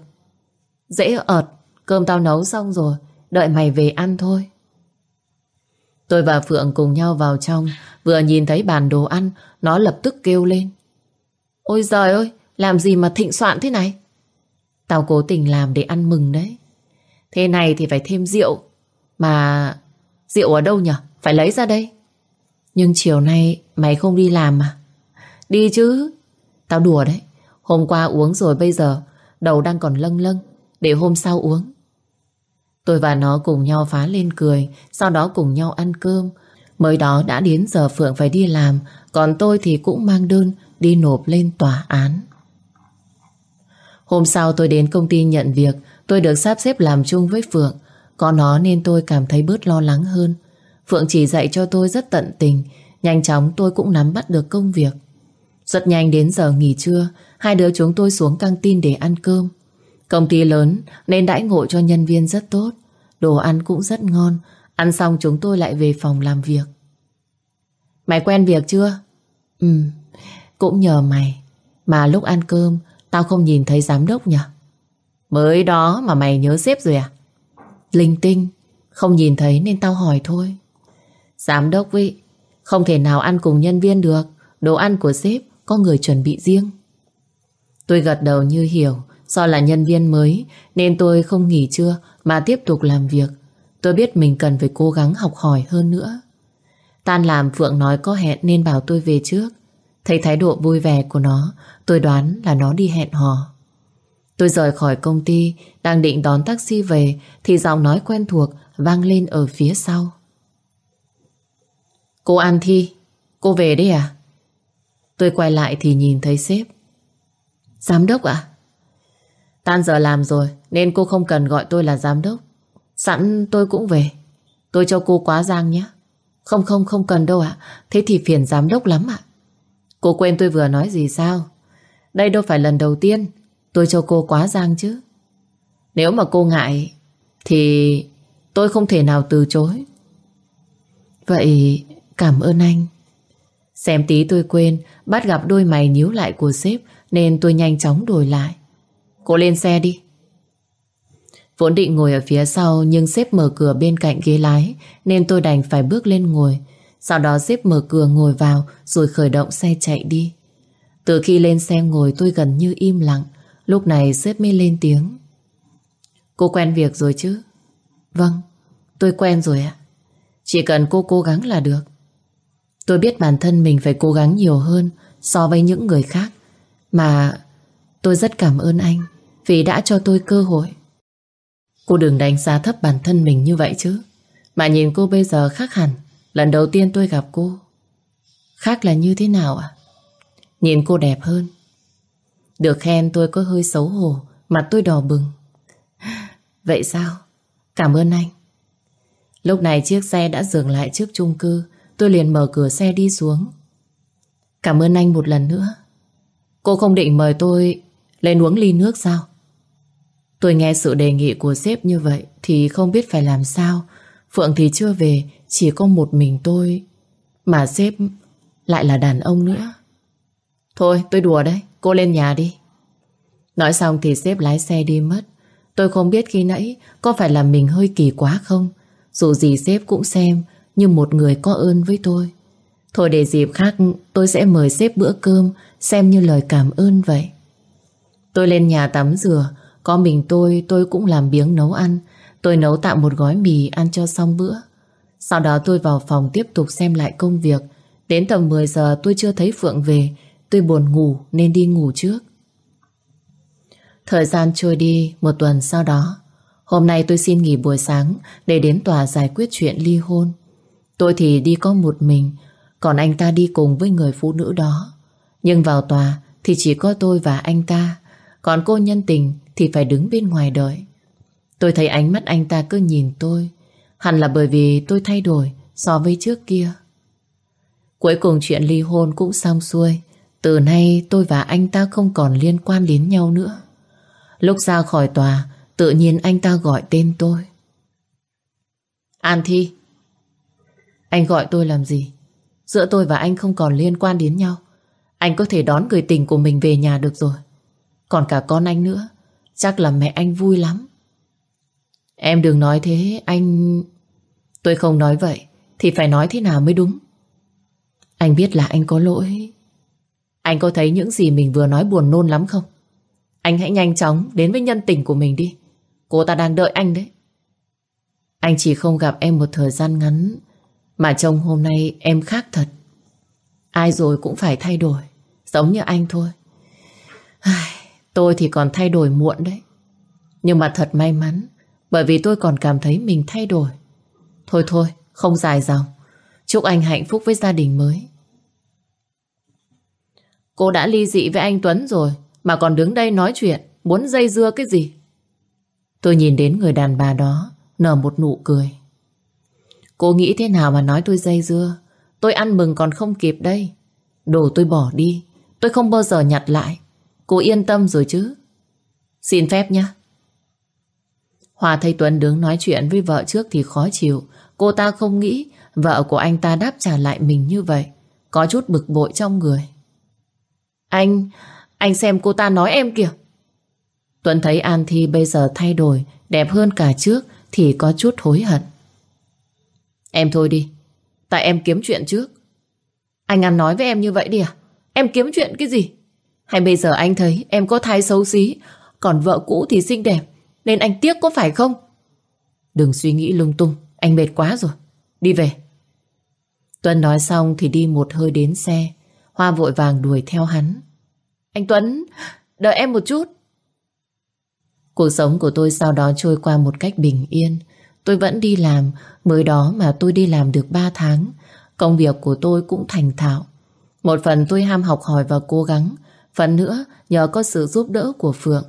Dễ ợt, Cơm tao nấu xong rồi, Đợi mày về ăn thôi. Tôi và Phượng cùng nhau vào trong, Vừa nhìn thấy bàn đồ ăn, Nó lập tức kêu lên. Ôi giời ơi, Làm gì mà thịnh soạn thế này? Tao cố tình làm để ăn mừng đấy. Thế này thì phải thêm rượu. Mà Rượu ở đâu nhỉ Phải lấy ra đây. Nhưng chiều nay mày không đi làm mà Đi chứ. Tao đùa đấy. Hôm qua uống rồi bây giờ, Đầu đang còn lâng lâng, Để hôm sau uống. Tôi và nó cùng nhau phá lên cười, Sau đó cùng nhau ăn cơm. Mới đó đã đến giờ Phượng phải đi làm, Còn tôi thì cũng mang đơn Đi nộp lên tòa án. Hôm sau tôi đến công ty nhận việc, Tôi được sắp xếp làm chung với Phượng. Có nó nên tôi cảm thấy bớt lo lắng hơn. Phượng chỉ dạy cho tôi rất tận tình, Nhanh chóng tôi cũng nắm bắt được công việc. Rất nhanh đến giờ nghỉ trưa Hai đứa chúng tôi xuống căng tin để ăn cơm. Công ty lớn nên đãi ngộ cho nhân viên rất tốt. Đồ ăn cũng rất ngon. Ăn xong chúng tôi lại về phòng làm việc. Mày quen việc chưa? Ừ, cũng nhờ mày. Mà lúc ăn cơm Tao không nhìn thấy giám đốc nhỉ? Mới đó mà mày nhớ xếp rồi à? Linh tinh Không nhìn thấy nên tao hỏi thôi. Giám đốc vị Không thể nào ăn cùng nhân viên được. Đồ ăn của sếp có người chuẩn bị riêng. Tôi gật đầu như hiểu, Do là nhân viên mới, Nên tôi không nghỉ trưa Mà tiếp tục làm việc. Tôi biết mình cần phải cố gắng học hỏi hơn nữa. Tan làm Phượng nói có hẹn Nên bảo tôi về trước. Thấy thái độ vui vẻ của nó, Tôi đoán là nó đi hẹn hò. Tôi rời khỏi công ty, Đang định đón taxi về, Thì giọng nói quen thuộc vang lên ở phía sau. Cô An Thi, Cô về đấy à? Tôi quay lại thì nhìn thấy sếp. Giám đốc ạ? Tan giờ làm rồi, Nên cô không cần gọi tôi là giám đốc. Sẵn tôi cũng về. Tôi cho cô quá giang nhé. Không không không cần đâu ạ. Thế thì phiền giám đốc lắm ạ. Cô quên tôi vừa nói gì sao? Đây đâu phải lần đầu tiên. Tôi cho cô quá giang chứ. Nếu mà cô ngại, Thì tôi không thể nào từ chối. Vậy cảm ơn anh. Xem tí tôi quên, Bắt gặp đôi mày nhíu lại của sếp, Nên tôi nhanh chóng đổi lại. Cô lên xe đi. Vốn định ngồi ở phía sau, Nhưng sếp mở cửa bên cạnh ghế lái, Nên tôi đành phải bước lên ngồi. Sau đó sếp mở cửa ngồi vào, Rồi khởi động xe chạy đi. Từ khi lên xe ngồi, tôi gần như im lặng. Lúc này sếp mới lên tiếng. Cô quen việc rồi chứ? Vâng Tôi quen rồi ạ. Chỉ cần cô cố gắng là được. Tôi biết bản thân mình phải cố gắng nhiều hơn So với những người khác. Mà tôi rất cảm ơn anh Vì đã cho tôi cơ hội. Cô đừng đánh giá thấp bản thân mình như vậy chứ. Mà nhìn cô bây giờ khác hẳn Lần đầu tiên tôi gặp cô. Khác là như thế nào ạ? Nhìn cô đẹp hơn. Được khen tôi có hơi xấu hổ, Mặt tôi đỏ bừng. Vậy sao? Cảm ơn anh. Lúc này chiếc xe đã dừng lại trước chung cư Tôi liền mở cửa xe đi xuống. Cảm ơn anh một lần nữa. Cô không định mời tôi Lên uống ly nước sao? Tôi nghe sự đề nghị của sếp như vậy Thì không biết phải làm sao. Phượng thì chưa về, Chỉ có một mình tôi. Mà sếp lại là đàn ông nữa. Thôi, tôi đùa đấy, Cô lên nhà đi. Nói xong thì sếp lái xe đi mất. Tôi không biết khi nãy Có phải là mình hơi kỳ quá không. Dù gì sếp cũng xem như một người có ơn với tôi. Thôi để dịp khác, tôi sẽ mời xếp bữa cơm, Xem như lời cảm ơn vậy. Tôi lên nhà tắm rửa, Có mình tôi tôi cũng làm biếng nấu ăn. Tôi nấu tạm một gói mì, ăn cho xong bữa. Sau đó tôi vào phòng tiếp tục xem lại công việc. Đến tầm 10 giờ, tôi chưa thấy Phượng về. Tôi buồn ngủ, nên đi ngủ trước. Thời gian trôi đi, một tuần sau đó. Hôm nay tôi xin nghỉ buổi sáng Để đến tòa giải quyết chuyện ly hôn. Tôi thì đi có một mình Còn anh ta đi cùng với người phụ nữ đó Nhưng vào tòa Thì chỉ có tôi và anh ta Còn cô nhân tình thì phải đứng bên ngoài đợi Tôi thấy ánh mắt anh ta cứ nhìn tôi Hẳn là bởi vì tôi thay đổi So với trước kia Cuối cùng chuyện ly hôn cũng xong xuôi. Từ nay tôi và anh ta không còn liên quan đến nhau nữa. Lúc ra khỏi tòa, tự nhiên anh ta gọi tên tôi. An Thi. Anh gọi tôi làm gì? Giữa tôi và anh không còn liên quan đến nhau. Anh có thể đón người tình của mình về nhà được rồi. Còn cả con anh nữa, chắc là mẹ anh vui lắm. Em đừng nói thế, anh... Tôi không nói vậy, thì phải nói thế nào mới đúng. Anh biết là anh có lỗi. Anh có thấy những gì mình vừa nói buồn nôn lắm không? Anh hãy nhanh chóng đến với nhân tình của mình đi. Cô ta đang đợi anh đấy. Anh chỉ không gặp em một thời gian ngắn mà trông hôm nay em khác thật. Ai rồi cũng phải thay đổi, giống như anh thôi. Ai, tôi thì còn thay đổi muộn đấy. Nhưng mà thật may mắn, bởi vì tôi còn cảm thấy mình thay đổi. Thôi thôi, không dài dòng. Chúc anh hạnh phúc với gia đình mới. Cô đã ly dị với anh Tuấn rồi, mà còn đứng đây nói chuyện, muốn dây dưa cái gì? Tôi nhìn đến người đàn bà đó, nở một nụ cười. Cô nghĩ thế nào mà nói tôi dây dưa? Tôi ăn mừng còn không kịp đây. Đồ tôi bỏ đi, tôi không bao giờ nhặt lại. Cô yên tâm rồi chứ. Xin phép nhé. Hòa thấy Tuấn đứng nói chuyện với vợ trước thì khó chịu. Cô ta không nghĩ vợ của anh ta đáp trả lại mình như vậy. Có chút bực bội trong người. Anh, anh xem cô ta nói em kìa. Tuấn thấy An Thi bây giờ thay đổi, đẹp hơn cả trước thì có chút hối hận. Em thôi đi, tại em kiếm chuyện trước. Anh ăn nói với em như vậy đi à? Em kiếm chuyện cái gì? Hay bây giờ anh thấy em có thai xấu xí, còn vợ cũ thì xinh đẹp, nên anh tiếc có phải không? Đừng suy nghĩ lung tung, anh mệt quá rồi. Đi về. Tuấn nói xong thì đi một hơi đến xe. Hoa vội vàng đuổi theo hắn. Anh Tuấn, đợi em một chút. Cuộc sống của tôi sau đó trôi qua một cách bình yên. Tôi vẫn đi làm, mới đó mà tôi đi làm được 3 tháng. Công việc của tôi cũng thành thạo. Một phần tôi ham học hỏi và cố gắng, phần nữa nhờ có sự giúp đỡ của Phượng.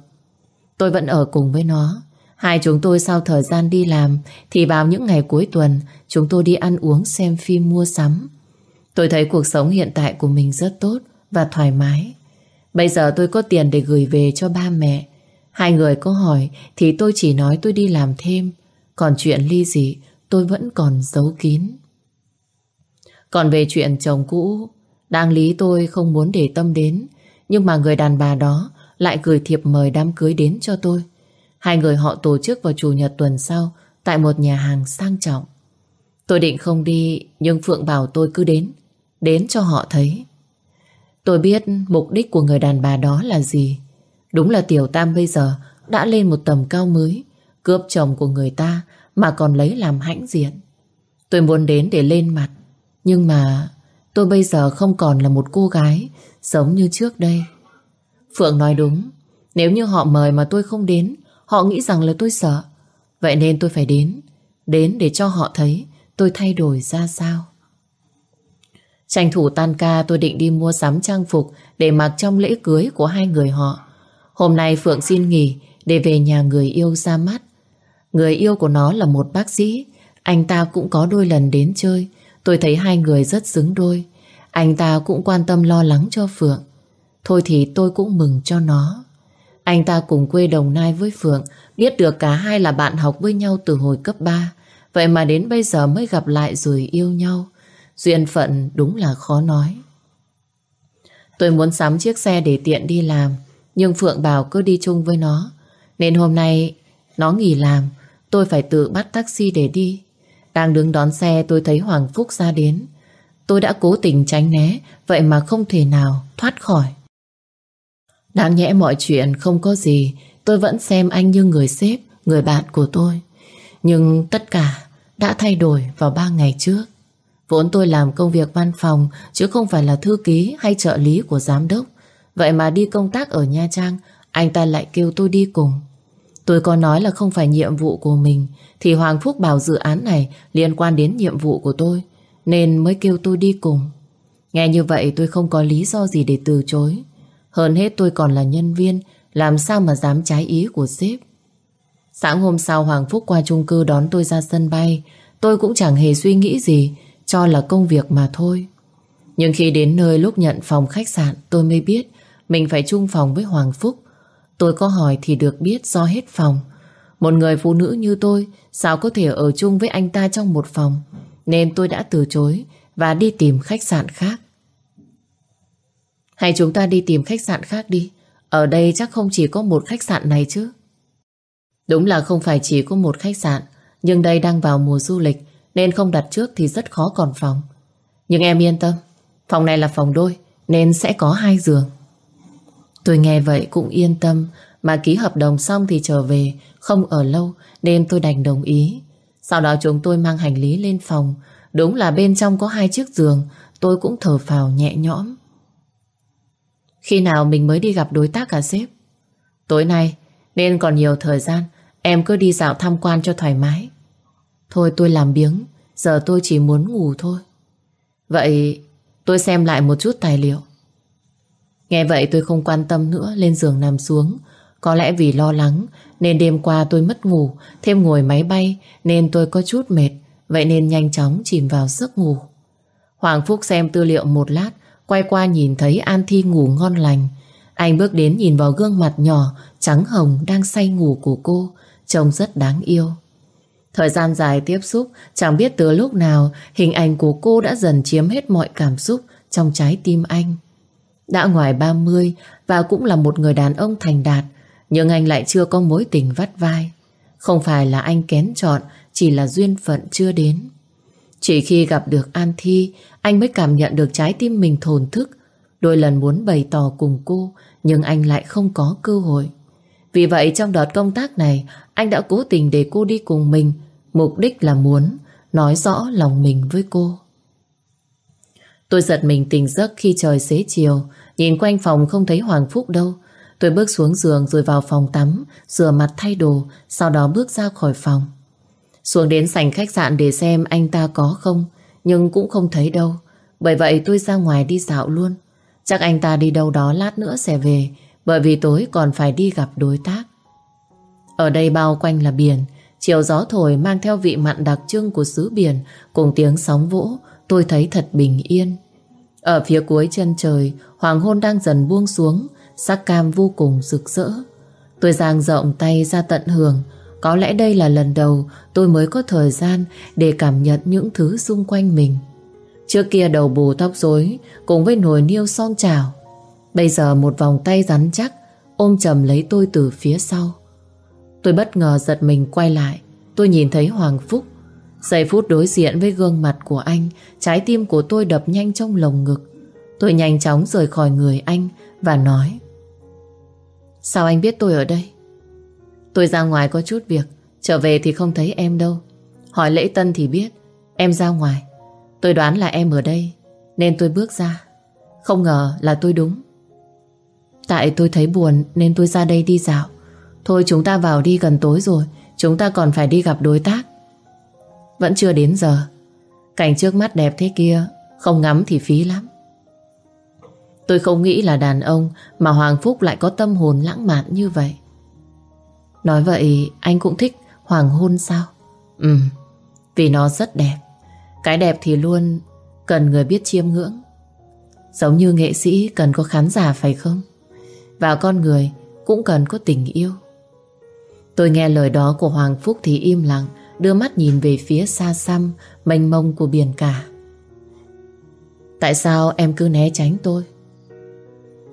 Tôi vẫn ở cùng với nó. Hai chúng tôi sau thời gian đi làm thì vào những ngày cuối tuần chúng tôi đi ăn uống xem phim mua sắm. Tôi thấy cuộc sống hiện tại của mình rất tốt và thoải mái. Bây giờ tôi có tiền để gửi về cho ba mẹ. Hai người có hỏi thì tôi chỉ nói tôi đi làm thêm. Còn chuyện ly dị tôi vẫn còn giấu kín. Còn về chuyện chồng cũ, đáng lý tôi không muốn để tâm đến. Nhưng mà người đàn bà đó lại gửi thiệp mời đám cưới đến cho tôi. Hai người họ tổ chức vào chủ nhật tuần sau tại một nhà hàng sang trọng. Tôi định không đi nhưng Phượng bảo tôi cứ đến. Đến cho họ thấy. Tôi biết mục đích của người đàn bà đó là gì. Đúng là Tiểu Tam bây giờ đã lên một tầm cao mới. Cướp chồng của người ta mà còn lấy làm hãnh diện. Tôi muốn đến để lên mặt. Nhưng mà tôi bây giờ không còn là một cô gái giống như trước đây. Phượng nói đúng. Nếu như họ mời mà tôi không đến, họ nghĩ rằng là tôi sợ. Vậy nên tôi phải đến. Đến để cho họ thấy tôi thay đổi ra sao. Tranh thủ tan ca tôi định đi mua sắm trang phục để mặc trong lễ cưới của hai người họ. Hôm nay Phượng xin nghỉ để về nhà người yêu ra mắt. Người yêu của nó là một bác sĩ. Anh ta cũng có đôi lần đến chơi. Tôi thấy hai người rất xứng đôi. Anh ta cũng quan tâm lo lắng cho Phượng. Thôi thì tôi cũng mừng cho nó. Anh ta cùng quê Đồng Nai với Phượng, biết được cả hai là bạn học với nhau từ hồi cấp 3. Vậy mà đến bây giờ mới gặp lại rồi yêu nhau. Duyên phận đúng là khó nói. Tôi muốn sắm chiếc xe để tiện đi làm, nhưng Phượng bảo cứ đi chung với nó Nên hôm nay nó nghỉ làm Tôi phải tự bắt taxi để đi. Đang đứng đón xe, tôi thấy Hoàng Phúc ra đến. Tôi đã cố tình tránh né, Vậy mà không thể nào thoát khỏi. Đáng nhẽ mọi chuyện không có gì. Tôi vẫn xem anh như người sếp, Người bạn của tôi. Nhưng tất cả đã thay đổi vào ba ngày trước. Vốn tôi làm công việc văn phòng, Chứ không phải là thư ký hay trợ lý của giám đốc. Vậy mà đi công tác ở Nha Trang, Anh ta lại kêu tôi đi cùng. Tôi có nói là không phải nhiệm vụ của mình, Thì Hoàng Phúc bảo dự án này Liên quan đến nhiệm vụ của tôi, Nên mới kêu tôi đi cùng. Nghe như vậy tôi không có lý do gì để từ chối. Hơn hết tôi còn là nhân viên, Làm sao mà dám trái ý của sếp. Sáng hôm sau Hoàng Phúc qua chung cư đón tôi ra sân bay. Tôi cũng chẳng hề suy nghĩ gì, Cho là công việc mà thôi. Nhưng khi đến nơi lúc nhận phòng khách sạn, tôi mới biết mình phải chung phòng với Hoàng Phúc. Tôi có hỏi thì được biết do hết phòng. Một người phụ nữ như tôi sao có thể ở chung với anh ta trong một phòng. Nên tôi đã từ chối và đi tìm khách sạn khác. Hay chúng ta đi tìm khách sạn khác đi. Ở đây chắc không chỉ có một khách sạn này chứ. Đúng là không phải chỉ có một khách sạn, nhưng đây đang vào mùa du lịch nên không đặt trước thì rất khó còn phòng. Nhưng em yên tâm, phòng này là phòng đôi nên sẽ có hai giường. Tôi nghe vậy cũng yên tâm. Mà ký hợp đồng xong thì trở về. Không ở lâu, nên tôi đành đồng ý. Sau đó chúng tôi mang hành lý lên phòng. Đúng là bên trong có hai chiếc giường. Tôi cũng thở phào nhẹ nhõm. Khi nào mình mới đi gặp đối tác cả sếp? Tối nay, Nên còn nhiều thời gian. Em cứ đi dạo tham quan cho thoải mái. Thôi tôi làm biếng. Giờ tôi chỉ muốn ngủ thôi. Vậy, tôi xem lại một chút tài liệu. Nghe vậy tôi không quan tâm nữa, Lên giường nằm xuống. Có lẽ vì lo lắng, Nên đêm qua tôi mất ngủ, Thêm ngồi máy bay, Nên tôi có chút mệt. Vậy nên nhanh chóng chìm vào giấc ngủ. Hoàng Phúc xem tư liệu một lát, Quay qua nhìn thấy An Thi ngủ ngon lành. Anh bước đến nhìn vào gương mặt nhỏ, Trắng hồng đang say ngủ của cô. Trông rất đáng yêu. Thời gian dài tiếp xúc, Chẳng biết từ lúc nào Hình ảnh của cô đã dần chiếm hết mọi cảm xúc Trong trái tim anh. Đã ngoài 30 Và cũng là một người đàn ông thành đạt Nhưng anh lại chưa có mối tình vắt vai Không phải là anh kén chọn chỉ là duyên phận chưa đến. Chỉ khi gặp được An Thi, anh mới cảm nhận được trái tim mình thồn thức. Đôi lần muốn bày tỏ cùng cô, nhưng anh lại không có cơ hội. Vì vậy trong đợt công tác này, anh đã cố tình để cô đi cùng mình, mục đích là muốn nói rõ lòng mình với cô. Tôi giật mình tỉnh giấc khi trời xế chiều, nhìn quanh phòng không thấy Hoàng Phúc đâu. Tôi bước xuống giường rồi vào phòng tắm, rửa mặt thay đồ, sau đó bước ra khỏi phòng. Xuống đến sảnh khách sạn để xem anh ta có không Nhưng cũng không thấy đâu Bởi vậy tôi ra ngoài đi dạo luôn Chắc anh ta đi đâu đó lát nữa sẽ về Bởi vì tối còn phải đi gặp đối tác Ở đây bao quanh là biển Chiều gió thổi mang theo vị mặn đặc trưng của xứ biển Cùng tiếng sóng vỗ Tôi thấy thật bình yên Ở phía cuối chân trời, Hoàng hôn đang dần buông xuống, Sắc cam vô cùng rực rỡ Tôi giang rộng tay ra tận hưởng có lẽ đây là lần đầu tôi mới có thời gian để cảm nhận những thứ xung quanh mình. Trước kia đầu bù tóc rối, cùng với nồi niêu son trào. Bây giờ một vòng tay rắn chắc, ôm chầm lấy tôi từ phía sau. Tôi bất ngờ giật mình quay lại. Tôi nhìn thấy Hoàng Phúc. Giây phút đối diện với gương mặt của anh, trái tim của tôi đập nhanh trong lồng ngực. Tôi nhanh chóng rời khỏi người anh và nói Sao anh biết tôi ở đây? Tôi ra ngoài có chút việc Trở về thì không thấy em đâu. Hỏi lễ tân thì biết Em ra ngoài. Tôi đoán là em ở đây Nên tôi bước ra. Không ngờ là tôi đúng. Tại tôi thấy buồn nên tôi ra đây đi dạo. Thôi chúng ta vào đi gần tối rồi Chúng ta còn phải đi gặp đối tác. Vẫn chưa đến giờ Cảnh trước mắt đẹp thế kia Không ngắm thì phí lắm Tôi không nghĩ là đàn ông Mà Hoàng Phúc lại có tâm hồn lãng mạn như vậy Nói vậy anh cũng thích hoàng hôn sao? Ừ, vì nó rất đẹp. Cái đẹp thì luôn cần người biết chiêm ngưỡng. Giống như nghệ sĩ cần có khán giả phải không? Và con người cũng cần có tình yêu. Tôi nghe lời đó của Hoàng Phúc thì im lặng, đưa mắt nhìn về phía xa xăm, mênh mông của biển cả. Tại sao em cứ né tránh tôi?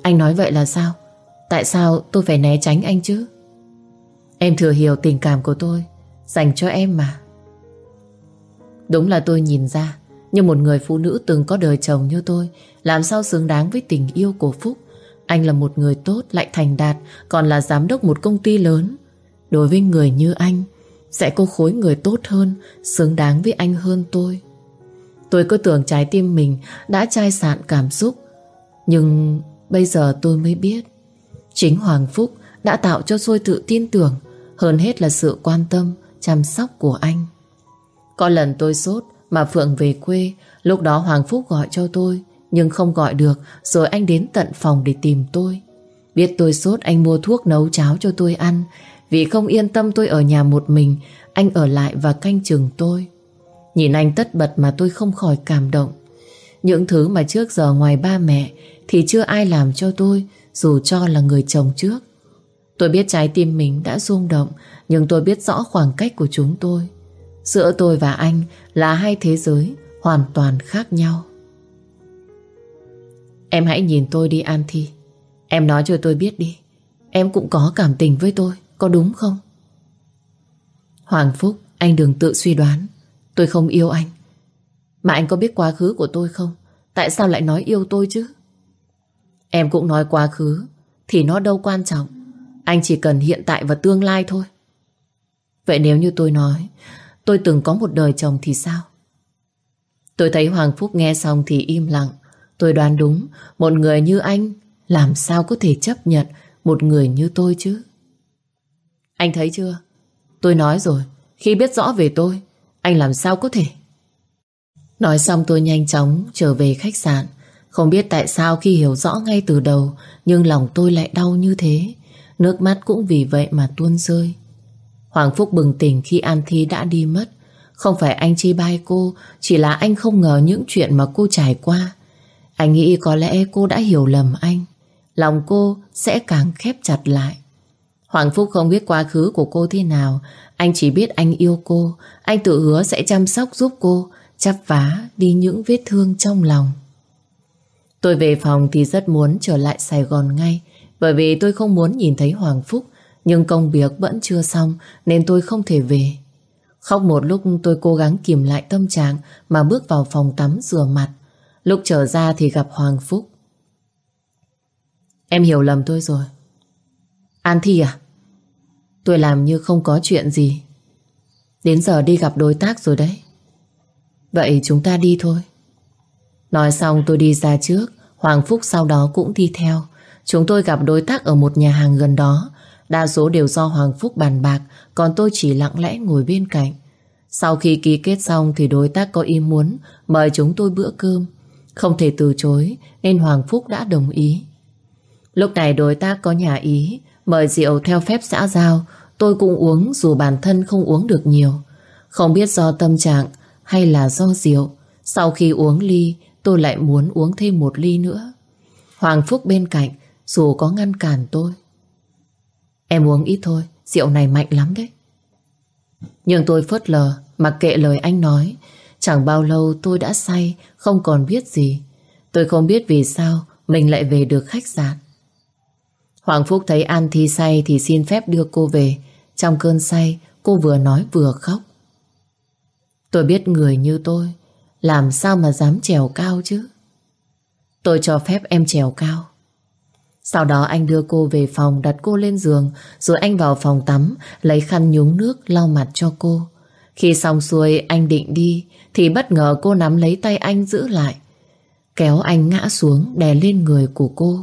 Anh nói vậy là sao? Tại sao tôi phải né tránh anh chứ? Em thừa hiểu tình cảm của tôi Dành cho em mà Đúng là tôi nhìn ra Như một người phụ nữ từng có đời chồng như tôi Làm sao xứng đáng với tình yêu của Phúc Anh là một người tốt Lại thành đạt Còn là giám đốc một công ty lớn Đối với người như anh sẽ có khối người tốt hơn Xứng đáng với anh hơn tôi Tôi cứ tưởng trái tim mình Đã chai sạn cảm xúc Nhưng bây giờ tôi mới biết Chính Hoàng Phúc đã tạo cho tôi tự tin tưởng hơn hết là sự quan tâm, chăm sóc của anh. Có lần tôi sốt mà Phượng về quê, lúc đó Hoàng Phúc gọi cho tôi, nhưng không gọi được, rồi anh đến tận phòng để tìm tôi. Biết tôi sốt anh mua thuốc nấu cháo cho tôi ăn, vì không yên tâm tôi ở nhà một mình, anh ở lại và canh chừng tôi. Nhìn anh tất bật mà tôi không khỏi cảm động. Những thứ mà trước giờ ngoài ba mẹ Thì chưa ai làm cho tôi Dù cho là người chồng trước. Tôi biết trái tim mình đã rung động Nhưng tôi biết rõ khoảng cách của chúng tôi. Giữa tôi và anh Là hai thế giới hoàn toàn khác nhau. Em hãy nhìn tôi đi An Thi Em nói cho tôi biết đi. Em cũng có cảm tình với tôi. Có đúng không? Hoàng Phúc, Anh đừng tự suy đoán. Tôi không yêu anh. Mà anh có biết quá khứ của tôi không? Tại sao lại nói yêu tôi chứ? Em cũng nói quá khứ, Thì nó đâu quan trọng. Anh chỉ cần hiện tại và tương lai thôi. Vậy nếu như tôi nói, Tôi từng có một đời chồng thì sao? Tôi thấy Hoàng Phúc nghe xong thì im lặng. Tôi đoán đúng, Một người như anh Làm sao có thể chấp nhận Một người như tôi chứ? Anh thấy chưa? Tôi nói rồi, Khi biết rõ về tôi, Anh làm sao có thể? Nói xong tôi nhanh chóng trở về khách sạn. Không biết tại sao khi hiểu rõ ngay từ đầu, Nhưng lòng tôi lại đau như thế. Nước mắt cũng vì vậy mà tuôn rơi. Hoàng Phúc bừng tỉnh khi An Thi đã đi mất. Không phải anh chê bai cô, Chỉ là anh không ngờ những chuyện mà cô trải qua. Anh nghĩ có lẽ cô đã hiểu lầm anh. Lòng cô sẽ càng khép chặt lại. Hoàng Phúc không biết quá khứ của cô thế nào. Anh chỉ biết anh yêu cô. Anh tự hứa sẽ chăm sóc giúp cô, Chắp vá đi những vết thương trong lòng. Tôi về phòng thì rất muốn trở lại Sài Gòn ngay, Bởi vì tôi không muốn nhìn thấy Hoàng Phúc. Nhưng công việc vẫn chưa xong, Nên tôi không thể về. Khóc một lúc, tôi cố gắng kìm lại tâm trạng Mà bước vào phòng tắm rửa mặt. Lúc trở ra thì gặp Hoàng Phúc. Em hiểu lầm tôi rồi. An Thi à? Tôi làm như không có chuyện gì. Đến giờ đi gặp đối tác rồi đấy. Vậy chúng ta đi thôi. Nói xong tôi đi ra trước, Hoàng Phúc sau đó cũng đi theo. Chúng tôi gặp đối tác ở một nhà hàng gần đó. Đa số đều do Hoàng Phúc bàn bạc, Còn tôi chỉ lặng lẽ ngồi bên cạnh. Sau khi ký kết xong Thì đối tác có ý muốn Mời chúng tôi bữa cơm. Không thể từ chối, Nên Hoàng Phúc đã đồng ý. Lúc này đối tác có nhà ý Mời rượu theo phép xã giao, Tôi cũng uống dù bản thân không uống được nhiều. Không biết do tâm trạng Hay là do rượu, Sau khi uống ly, Tôi lại muốn uống thêm một ly nữa. Hoàng Phúc bên cạnh, Dù có ngăn cản tôi. Em uống ít thôi, Rượu này mạnh lắm đấy. Nhưng tôi phớt lờ, Mặc kệ lời anh nói. Chẳng bao lâu tôi đã say, Không còn biết gì. Tôi không biết vì sao Mình lại về được khách sạn. Hoàng Phúc thấy An Thi say thì xin phép đưa cô về. Trong cơn say, cô vừa nói vừa khóc. Tôi biết người như tôi, làm sao mà dám trèo cao chứ? Tôi cho phép em trèo cao. Sau đó anh đưa cô về phòng đặt cô lên giường rồi anh vào phòng tắm lấy khăn nhúng nước lau mặt cho cô. Khi xong xuôi anh định đi thì bất ngờ cô nắm lấy tay anh giữ lại. Kéo anh ngã xuống đè lên người của cô.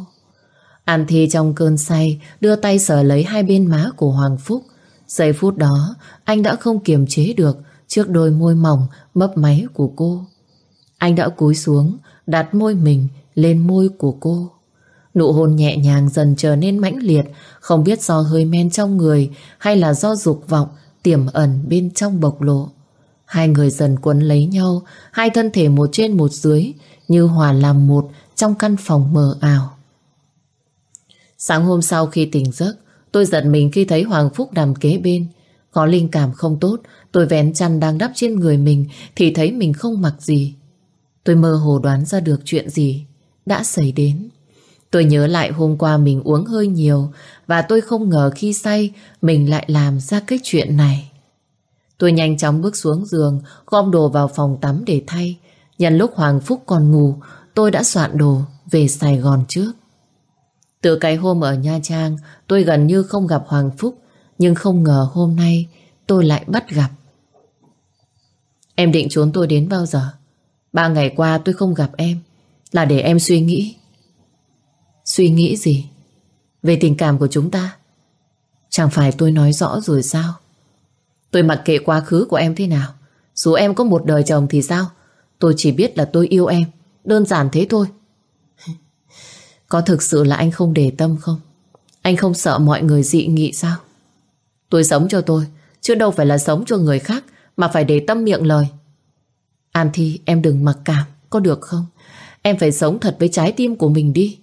An Thi trong cơn say đưa tay sờ lấy hai bên má của Hoàng Phúc. Giây phút đó, anh đã không kiềm chế được trước đôi môi mỏng mấp máy của cô. Anh đã cúi xuống, đặt môi mình lên môi của cô. Nụ hôn nhẹ nhàng dần trở nên mãnh liệt, không biết do hơi men trong người hay là do dục vọng tiềm ẩn bên trong bộc lộ. Hai người dần quấn lấy nhau, hai thân thể một trên một dưới, như hòa làm một trong căn phòng mờ ảo. Sáng hôm sau khi tỉnh giấc, tôi giật mình khi thấy Hoàng Phúc nằm kế bên. Có linh cảm không tốt, tôi vén chăn đang đắp trên người mình thì thấy mình không mặc gì. Tôi mơ hồ đoán ra được chuyện gì đã xảy đến. Tôi nhớ lại hôm qua mình uống hơi nhiều và tôi không ngờ khi say mình lại làm ra cái chuyện này. Tôi nhanh chóng bước xuống giường, gom đồ vào phòng tắm để thay. Nhân lúc Hoàng Phúc còn ngủ, tôi đã soạn đồ về Sài Gòn trước. Từ cái hôm ở Nha Trang, Tôi gần như không gặp Hoàng Phúc, Nhưng không ngờ hôm nay Tôi lại bắt gặp. Em định trốn tôi đến bao giờ? Ba ngày qua tôi không gặp em, Là để em suy nghĩ. Suy nghĩ gì? Về tình cảm của chúng ta? Chẳng phải tôi nói rõ rồi sao? Tôi mặc kệ quá khứ của em thế nào, Dù em có một đời chồng thì sao? Tôi chỉ biết là tôi yêu em, Đơn giản thế thôi có thực sự là anh không để tâm không? Anh không sợ mọi người dị nghị sao? Tôi sống cho tôi, chứ đâu phải là sống cho người khác mà phải để tâm miệng lời. An Thi, em đừng mặc cảm, có được không? Em phải sống thật với trái tim của mình đi.